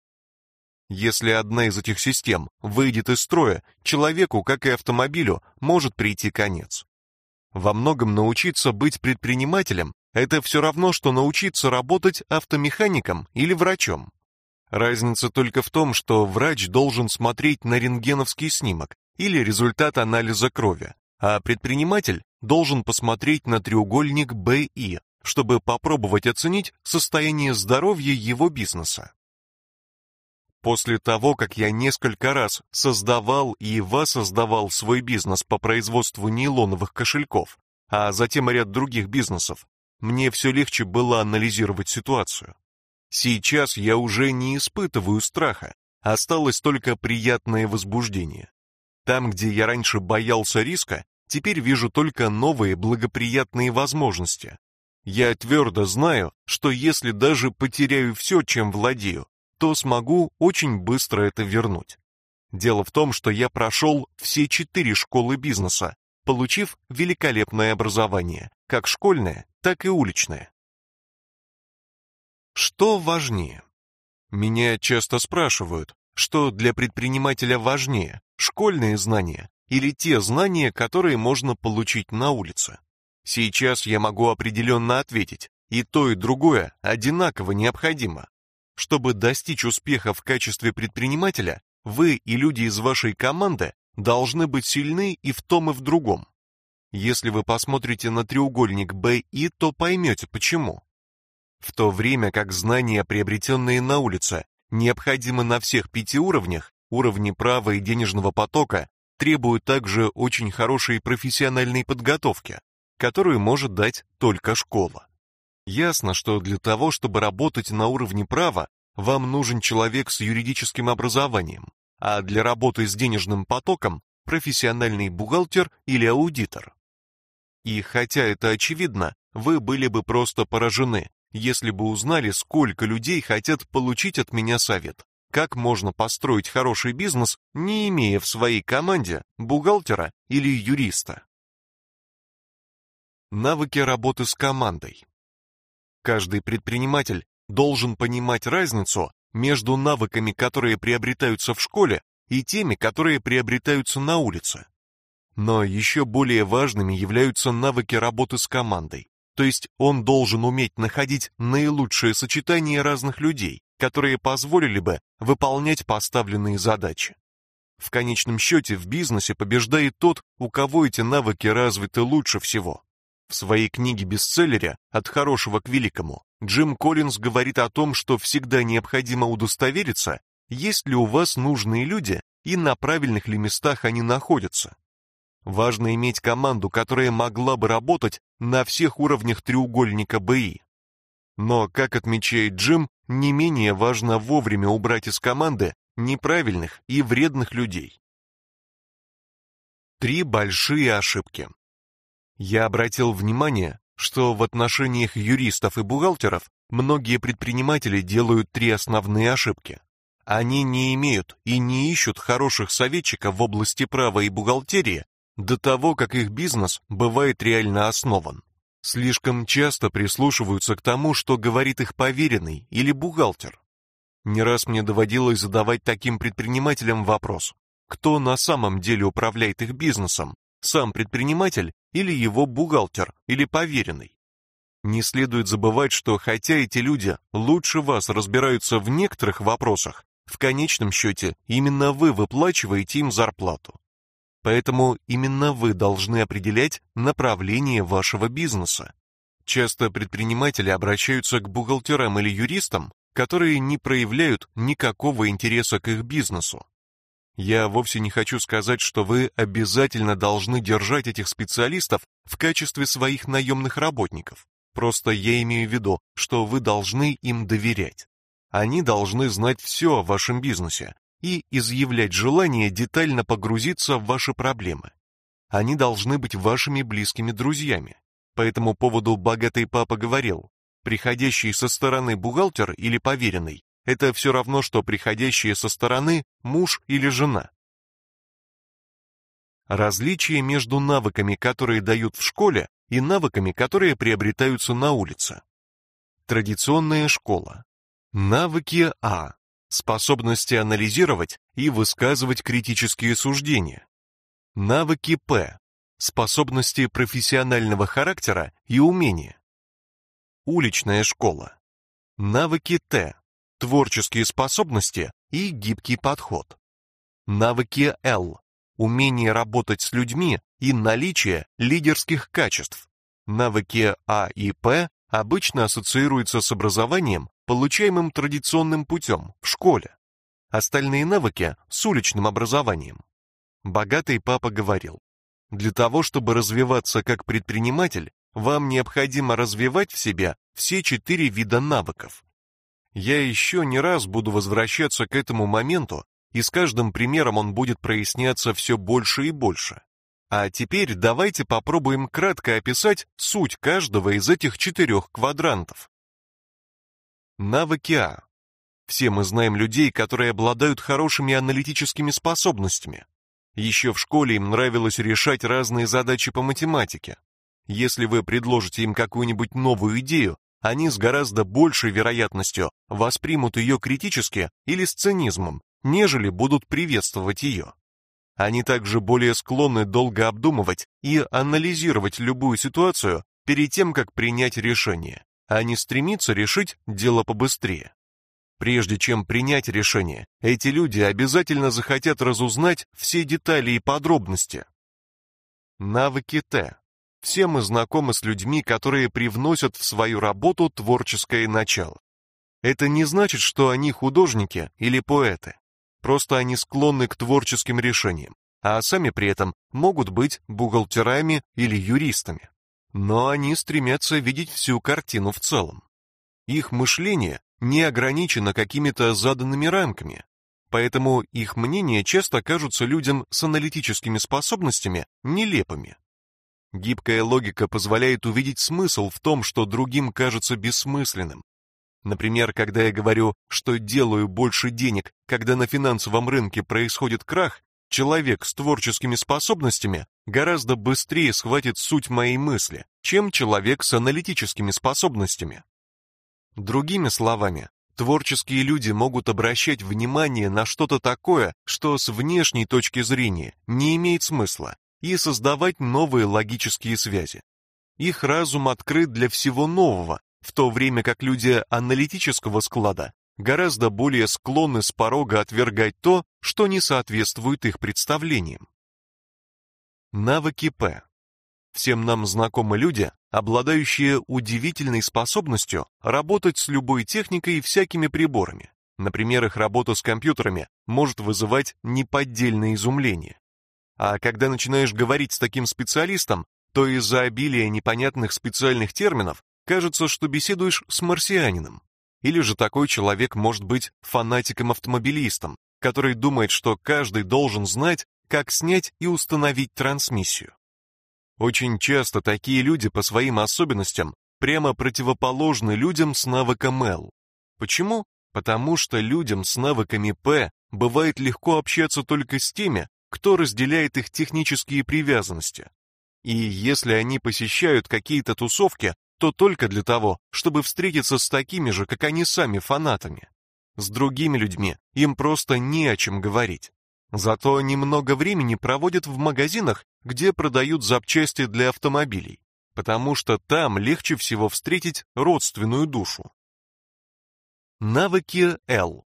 Если одна из этих систем выйдет из строя, человеку, как и автомобилю, может прийти конец. Во многом научиться быть предпринимателем – это все равно, что научиться работать автомехаником или врачом. Разница только в том, что врач должен смотреть на рентгеновский снимок или результат анализа крови, а предприниматель должен посмотреть на треугольник БИ, чтобы попробовать оценить состояние здоровья его бизнеса. После того, как я несколько раз создавал и воссоздавал свой бизнес по производству нейлоновых кошельков, а затем ряд других бизнесов, мне все легче было анализировать ситуацию. Сейчас я уже не испытываю страха, осталось только приятное возбуждение. Там, где я раньше боялся риска, теперь вижу только новые благоприятные возможности. Я твердо знаю, что если даже потеряю все, чем владею, то смогу очень быстро это вернуть. Дело в том, что я прошел все четыре школы бизнеса, получив великолепное образование, как школьное, так и уличное. Что важнее? Меня часто спрашивают, что для предпринимателя важнее, школьные знания или те знания, которые можно получить на улице. Сейчас я могу определенно ответить, и то, и другое одинаково необходимо. Чтобы достичь успеха в качестве предпринимателя, вы и люди из вашей команды должны быть сильны и в том, и в другом. Если вы посмотрите на треугольник BI, то поймете почему. В то время как знания, приобретенные на улице, необходимы на всех пяти уровнях, уровне права и денежного потока, требуют также очень хорошей профессиональной подготовки, которую может дать только школа. Ясно, что для того, чтобы работать на уровне права, вам нужен человек с юридическим образованием, а для работы с денежным потоком профессиональный бухгалтер или аудитор. И хотя это очевидно, вы были бы просто поражены, если бы узнали, сколько людей хотят получить от меня совет. Как можно построить хороший бизнес, не имея в своей команде бухгалтера или юриста? Навыки работы с командой. Каждый предприниматель должен понимать разницу между навыками, которые приобретаются в школе, и теми, которые приобретаются на улице. Но еще более важными являются навыки работы с командой. То есть он должен уметь находить наилучшее сочетание разных людей, которые позволили бы выполнять поставленные задачи. В конечном счете в бизнесе побеждает тот, у кого эти навыки развиты лучше всего. В своей книге-бестселлере «От хорошего к великому» Джим Коллинз говорит о том, что всегда необходимо удостовериться, есть ли у вас нужные люди и на правильных ли местах они находятся. Важно иметь команду, которая могла бы работать на всех уровнях треугольника БИ. Но, как отмечает Джим, не менее важно вовремя убрать из команды неправильных и вредных людей. Три большие ошибки. Я обратил внимание, что в отношениях юристов и бухгалтеров многие предприниматели делают три основные ошибки. Они не имеют и не ищут хороших советчиков в области права и бухгалтерии до того, как их бизнес бывает реально основан. Слишком часто прислушиваются к тому, что говорит их поверенный или бухгалтер. Не раз мне доводилось задавать таким предпринимателям вопрос, кто на самом деле управляет их бизнесом, сам предприниматель или его бухгалтер или поверенный. Не следует забывать, что хотя эти люди лучше вас разбираются в некоторых вопросах, в конечном счете именно вы выплачиваете им зарплату. Поэтому именно вы должны определять направление вашего бизнеса. Часто предприниматели обращаются к бухгалтерам или юристам, которые не проявляют никакого интереса к их бизнесу. Я вовсе не хочу сказать, что вы обязательно должны держать этих специалистов в качестве своих наемных работников. Просто я имею в виду, что вы должны им доверять. Они должны знать все о вашем бизнесе, и изъявлять желание детально погрузиться в ваши проблемы. Они должны быть вашими близкими друзьями. По этому поводу богатый папа говорил, приходящий со стороны бухгалтер или поверенный – это все равно, что приходящие со стороны муж или жена. Различие между навыками, которые дают в школе, и навыками, которые приобретаются на улице. Традиционная школа. Навыки А способности анализировать и высказывать критические суждения, навыки П, способности профессионального характера и умения, уличная школа, навыки Т, творческие способности и гибкий подход, навыки Л, умение работать с людьми и наличие лидерских качеств, навыки А и П обычно ассоциируются с образованием, получаемым традиционным путем, в школе. Остальные навыки с уличным образованием. Богатый папа говорил, для того, чтобы развиваться как предприниматель, вам необходимо развивать в себе все четыре вида навыков. Я еще не раз буду возвращаться к этому моменту, и с каждым примером он будет проясняться все больше и больше. А теперь давайте попробуем кратко описать суть каждого из этих четырех квадрантов. Навыки А. Все мы знаем людей, которые обладают хорошими аналитическими способностями. Еще в школе им нравилось решать разные задачи по математике. Если вы предложите им какую-нибудь новую идею, они с гораздо большей вероятностью воспримут ее критически или с цинизмом, нежели будут приветствовать ее. Они также более склонны долго обдумывать и анализировать любую ситуацию перед тем, как принять решение, а не стремиться решить дело побыстрее. Прежде чем принять решение, эти люди обязательно захотят разузнать все детали и подробности. Навыки Т. Все мы знакомы с людьми, которые привносят в свою работу творческое начало. Это не значит, что они художники или поэты. Просто они склонны к творческим решениям, а сами при этом могут быть бухгалтерами или юристами. Но они стремятся видеть всю картину в целом. Их мышление не ограничено какими-то заданными рамками, поэтому их мнения часто кажутся людям с аналитическими способностями нелепыми. Гибкая логика позволяет увидеть смысл в том, что другим кажется бессмысленным, Например, когда я говорю, что делаю больше денег, когда на финансовом рынке происходит крах, человек с творческими способностями гораздо быстрее схватит суть моей мысли, чем человек с аналитическими способностями. Другими словами, творческие люди могут обращать внимание на что-то такое, что с внешней точки зрения не имеет смысла, и создавать новые логические связи. Их разум открыт для всего нового, в то время как люди аналитического склада гораздо более склонны с порога отвергать то, что не соответствует их представлениям. Навыки П. Всем нам знакомы люди, обладающие удивительной способностью работать с любой техникой и всякими приборами. Например, их работа с компьютерами может вызывать неподдельное изумление. А когда начинаешь говорить с таким специалистом, то из-за обилия непонятных специальных терминов кажется, что беседуешь с марсианином. Или же такой человек может быть фанатиком-автомобилистом, который думает, что каждый должен знать, как снять и установить трансмиссию. Очень часто такие люди по своим особенностям прямо противоположны людям с навыком L. Почему? Потому что людям с навыками P бывает легко общаться только с теми, кто разделяет их технические привязанности. И если они посещают какие-то тусовки, то только для того, чтобы встретиться с такими же, как они сами, фанатами. С другими людьми им просто не о чем говорить. Зато они много времени проводят в магазинах, где продают запчасти для автомобилей, потому что там легче всего встретить родственную душу. Навыки L.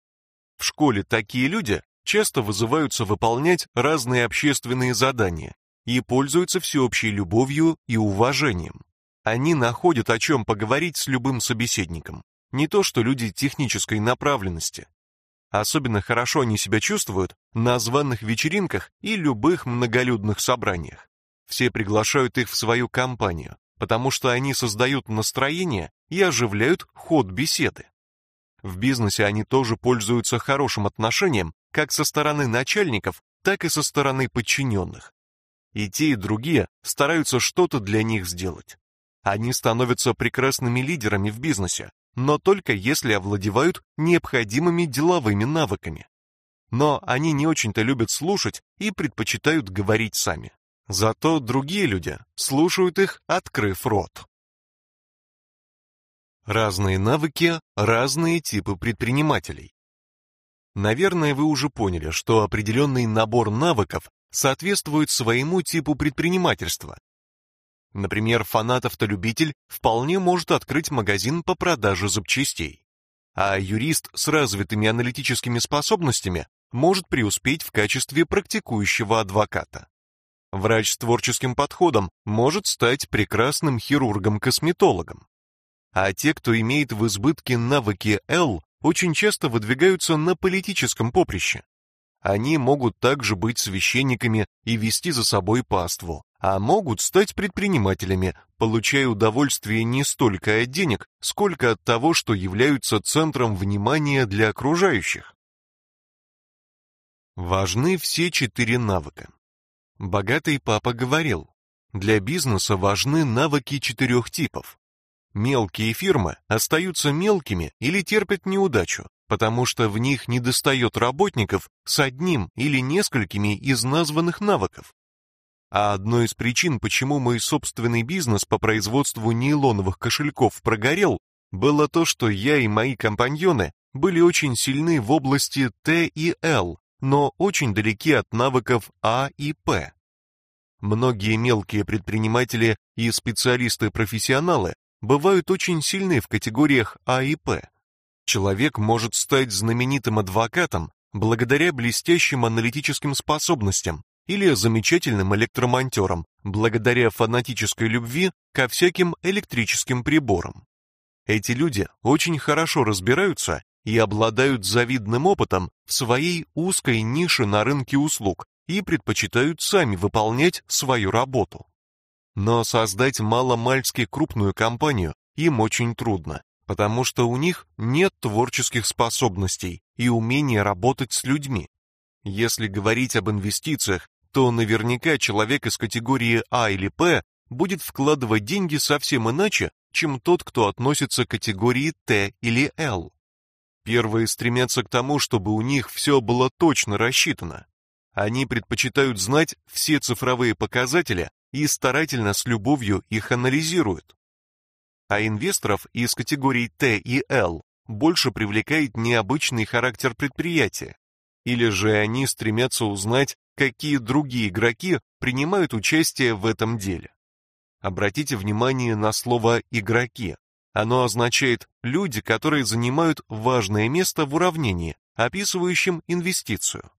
В школе такие люди часто вызываются выполнять разные общественные задания и пользуются всеобщей любовью и уважением. Они находят о чем поговорить с любым собеседником, не то что люди технической направленности. Особенно хорошо они себя чувствуют на званых вечеринках и любых многолюдных собраниях. Все приглашают их в свою компанию, потому что они создают настроение и оживляют ход беседы. В бизнесе они тоже пользуются хорошим отношением как со стороны начальников, так и со стороны подчиненных. И те, и другие стараются что-то для них сделать. Они становятся прекрасными лидерами в бизнесе, но только если овладевают необходимыми деловыми навыками. Но они не очень-то любят слушать и предпочитают говорить сами. Зато другие люди слушают их, открыв рот. Разные навыки, разные типы предпринимателей. Наверное, вы уже поняли, что определенный набор навыков соответствует своему типу предпринимательства Например, фанат-автолюбитель вполне может открыть магазин по продаже запчастей, а юрист с развитыми аналитическими способностями может преуспеть в качестве практикующего адвоката. Врач с творческим подходом может стать прекрасным хирургом-косметологом. А те, кто имеет в избытке навыки L, очень часто выдвигаются на политическом поприще. Они могут также быть священниками и вести за собой паству, а могут стать предпринимателями, получая удовольствие не столько от денег, сколько от того, что являются центром внимания для окружающих. Важны все четыре навыка. Богатый папа говорил, для бизнеса важны навыки четырех типов. Мелкие фирмы остаются мелкими или терпят неудачу, потому что в них недостает работников с одним или несколькими из названных навыков. А одной из причин, почему мой собственный бизнес по производству нейлоновых кошельков прогорел, было то, что я и мои компаньоны были очень сильны в области Т и Л, но очень далеки от навыков А и П. Многие мелкие предприниматели и специалисты-профессионалы бывают очень сильны в категориях А и П. Человек может стать знаменитым адвокатом благодаря блестящим аналитическим способностям, или замечательным электромонтером, благодаря фанатической любви ко всяким электрическим приборам. Эти люди очень хорошо разбираются и обладают завидным опытом в своей узкой нише на рынке услуг и предпочитают сами выполнять свою работу. Но создать маломальски крупную компанию им очень трудно, потому что у них нет творческих способностей и умения работать с людьми. Если говорить об инвестициях, то наверняка человек из категории А или П будет вкладывать деньги совсем иначе, чем тот, кто относится к категории Т или Л. Первые стремятся к тому, чтобы у них все было точно рассчитано. Они предпочитают знать все цифровые показатели и старательно с любовью их анализируют. А инвесторов из категорий Т и Л больше привлекает необычный характер предприятия, или же они стремятся узнать, какие другие игроки принимают участие в этом деле. Обратите внимание на слово «игроки». Оно означает «люди, которые занимают важное место в уравнении, описывающем инвестицию».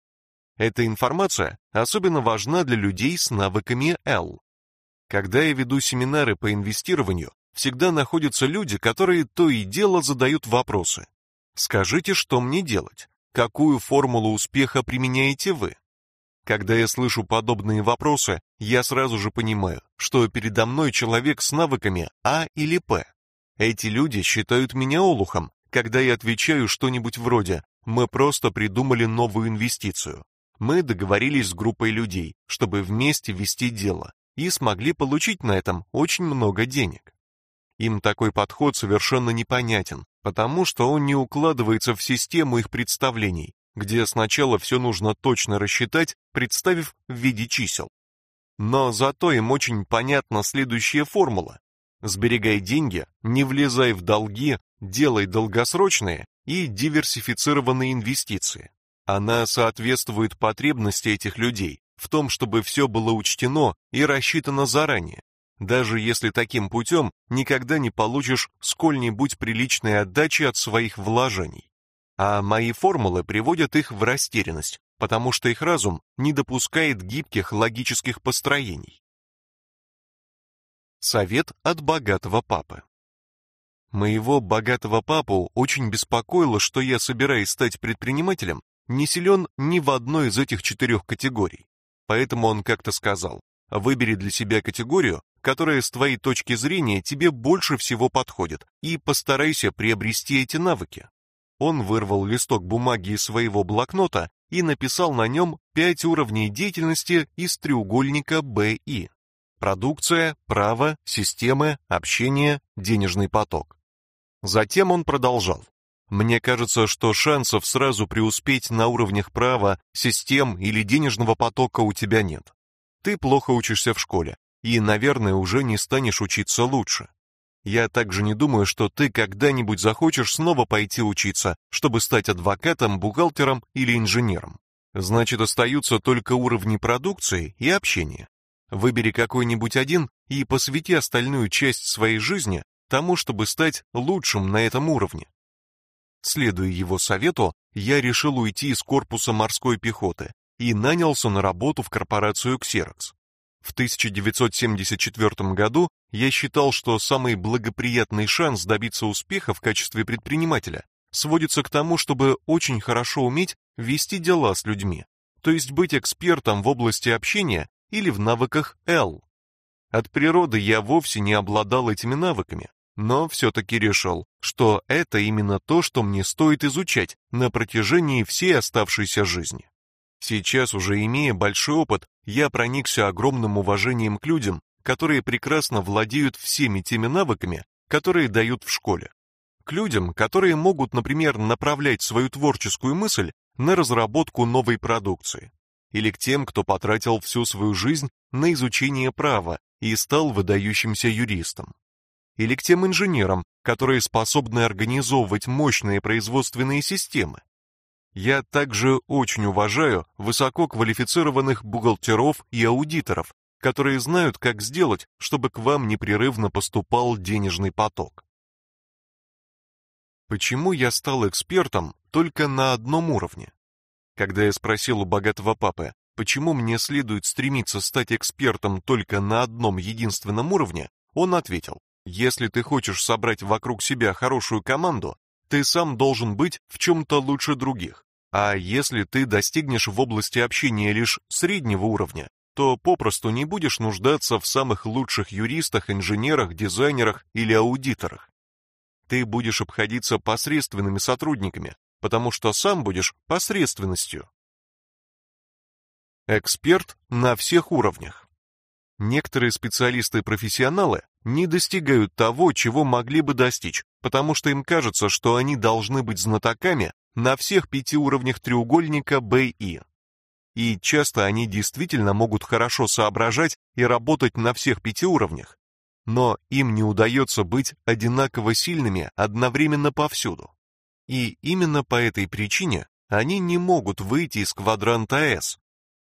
Эта информация особенно важна для людей с навыками L. Когда я веду семинары по инвестированию, всегда находятся люди, которые то и дело задают вопросы. Скажите, что мне делать? Какую формулу успеха применяете вы? Когда я слышу подобные вопросы, я сразу же понимаю, что передо мной человек с навыками А или П. Эти люди считают меня олухом, когда я отвечаю что-нибудь вроде «Мы просто придумали новую инвестицию». Мы договорились с группой людей, чтобы вместе вести дело, и смогли получить на этом очень много денег. Им такой подход совершенно непонятен, потому что он не укладывается в систему их представлений, где сначала все нужно точно рассчитать, представив в виде чисел. Но зато им очень понятна следующая формула. Сберегай деньги, не влезай в долги, делай долгосрочные и диверсифицированные инвестиции. Она соответствует потребности этих людей в том, чтобы все было учтено и рассчитано заранее, даже если таким путем никогда не получишь сколь-нибудь приличной отдачи от своих вложений. А мои формулы приводят их в растерянность, потому что их разум не допускает гибких логических построений. Совет от богатого папы. Моего богатого папу очень беспокоило, что я, собираясь стать предпринимателем, не силен ни в одной из этих четырех категорий. Поэтому он как-то сказал, выбери для себя категорию, которая с твоей точки зрения тебе больше всего подходит, и постарайся приобрести эти навыки. Он вырвал листок бумаги из своего блокнота и написал на нем пять уровней деятельности из треугольника БИ. Продукция, право, системы, общение, денежный поток. Затем он продолжал. Мне кажется, что шансов сразу преуспеть на уровнях права, систем или денежного потока у тебя нет. Ты плохо учишься в школе, и, наверное, уже не станешь учиться лучше. Я также не думаю, что ты когда-нибудь захочешь снова пойти учиться, чтобы стать адвокатом, бухгалтером или инженером. Значит, остаются только уровни продукции и общения. Выбери какой-нибудь один и посвяти остальную часть своей жизни тому, чтобы стать лучшим на этом уровне. Следуя его совету, я решил уйти из корпуса морской пехоты и нанялся на работу в корпорацию Xerox. В 1974 году я считал, что самый благоприятный шанс добиться успеха в качестве предпринимателя сводится к тому, чтобы очень хорошо уметь вести дела с людьми, то есть быть экспертом в области общения или в навыках L. От природы я вовсе не обладал этими навыками, но все-таки решил, что это именно то, что мне стоит изучать на протяжении всей оставшейся жизни. Сейчас, уже имея большой опыт, я проникся огромным уважением к людям, которые прекрасно владеют всеми теми навыками, которые дают в школе. К людям, которые могут, например, направлять свою творческую мысль на разработку новой продукции. Или к тем, кто потратил всю свою жизнь на изучение права и стал выдающимся юристом. Или к тем инженерам, которые способны организовывать мощные производственные системы. Я также очень уважаю высококвалифицированных бухгалтеров и аудиторов, которые знают, как сделать, чтобы к вам непрерывно поступал денежный поток. Почему я стал экспертом только на одном уровне? Когда я спросил у богатого папы, почему мне следует стремиться стать экспертом только на одном единственном уровне, он ответил: "Если ты хочешь собрать вокруг себя хорошую команду, ты сам должен быть в чем-то лучше других. А если ты достигнешь в области общения лишь среднего уровня, то попросту не будешь нуждаться в самых лучших юристах, инженерах, дизайнерах или аудиторах. Ты будешь обходиться посредственными сотрудниками, потому что сам будешь посредственностью. Эксперт на всех уровнях. Некоторые специалисты-профессионалы не достигают того, чего могли бы достичь, потому что им кажется, что они должны быть знатоками на всех пяти уровнях треугольника BI. И часто они действительно могут хорошо соображать и работать на всех пяти уровнях, но им не удается быть одинаково сильными одновременно повсюду. И именно по этой причине они не могут выйти из квадранта S.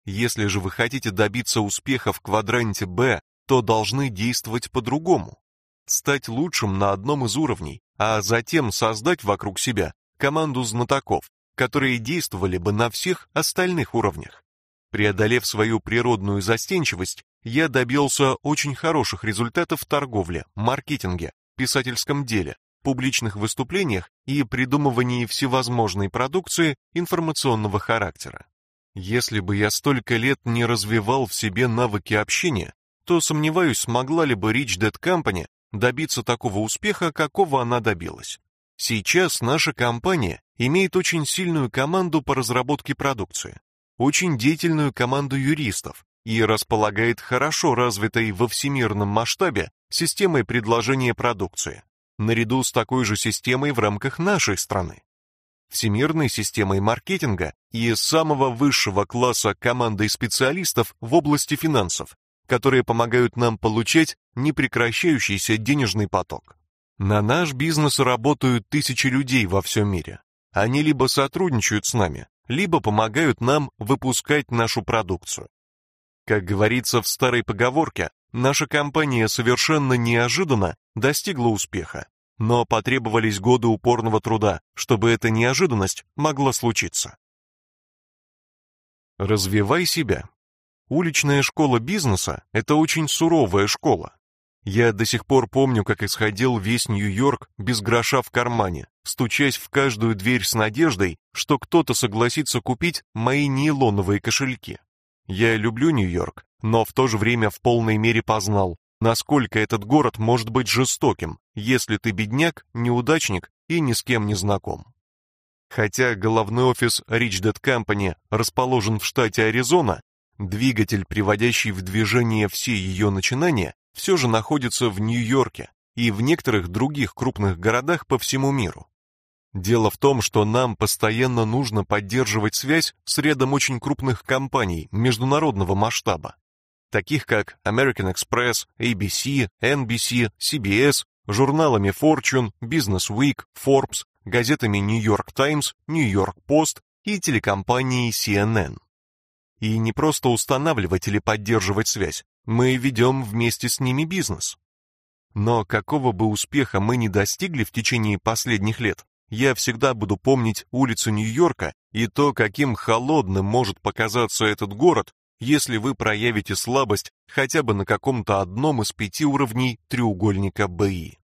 Если же вы хотите добиться успеха в квадранте B, то должны действовать по-другому. Стать лучшим на одном из уровней, а затем создать вокруг себя команду знатоков, которые действовали бы на всех остальных уровнях. Преодолев свою природную застенчивость, я добился очень хороших результатов в торговле, маркетинге, писательском деле, публичных выступлениях и придумывании всевозможной продукции информационного характера. Если бы я столько лет не развивал в себе навыки общения, то сомневаюсь, смогла ли бы Rich Dad Company добиться такого успеха, какого она добилась. Сейчас наша компания имеет очень сильную команду по разработке продукции, очень деятельную команду юристов и располагает хорошо развитой во всемирном масштабе системой предложения продукции, наряду с такой же системой в рамках нашей страны. Всемирной системой маркетинга и самого высшего класса командой специалистов в области финансов, которые помогают нам получать непрекращающийся денежный поток. На наш бизнес работают тысячи людей во всем мире. Они либо сотрудничают с нами, либо помогают нам выпускать нашу продукцию. Как говорится в старой поговорке, наша компания совершенно неожиданно достигла успеха, но потребовались годы упорного труда, чтобы эта неожиданность могла случиться. Развивай себя. Уличная школа бизнеса – это очень суровая школа. Я до сих пор помню, как исходил весь Нью-Йорк без гроша в кармане, стучась в каждую дверь с надеждой, что кто-то согласится купить мои нейлоновые кошельки. Я люблю Нью-Йорк, но в то же время в полной мере познал, насколько этот город может быть жестоким, если ты бедняк, неудачник и ни с кем не знаком. Хотя головной офис Rich Dad Company расположен в штате Аризона, двигатель, приводящий в движение все ее начинания, все же находится в Нью-Йорке и в некоторых других крупных городах по всему миру. Дело в том, что нам постоянно нужно поддерживать связь с рядом очень крупных компаний международного масштаба, таких как American Express, ABC, NBC, CBS, журналами Fortune, Business Week, Forbes, газетами New York Times, New York Post и телекомпанией CNN. И не просто устанавливать или поддерживать связь, мы ведем вместе с ними бизнес. Но какого бы успеха мы ни достигли в течение последних лет, я всегда буду помнить улицу Нью-Йорка и то, каким холодным может показаться этот город, если вы проявите слабость хотя бы на каком-то одном из пяти уровней треугольника БИ.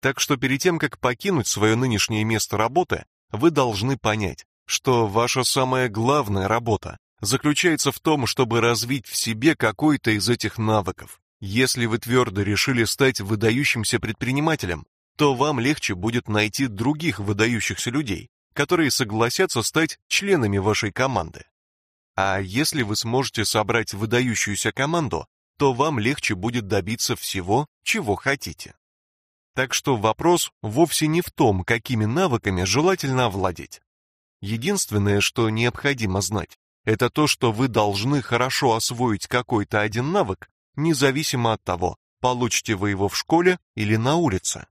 Так что перед тем, как покинуть свое нынешнее место работы, вы должны понять, что ваша самая главная работа заключается в том, чтобы развить в себе какой-то из этих навыков. Если вы твердо решили стать выдающимся предпринимателем, то вам легче будет найти других выдающихся людей, которые согласятся стать членами вашей команды. А если вы сможете собрать выдающуюся команду, то вам легче будет добиться всего, чего хотите. Так что вопрос вовсе не в том, какими навыками желательно овладеть. Единственное, что необходимо знать, это то, что вы должны хорошо освоить какой-то один навык, независимо от того, получите вы его в школе или на улице.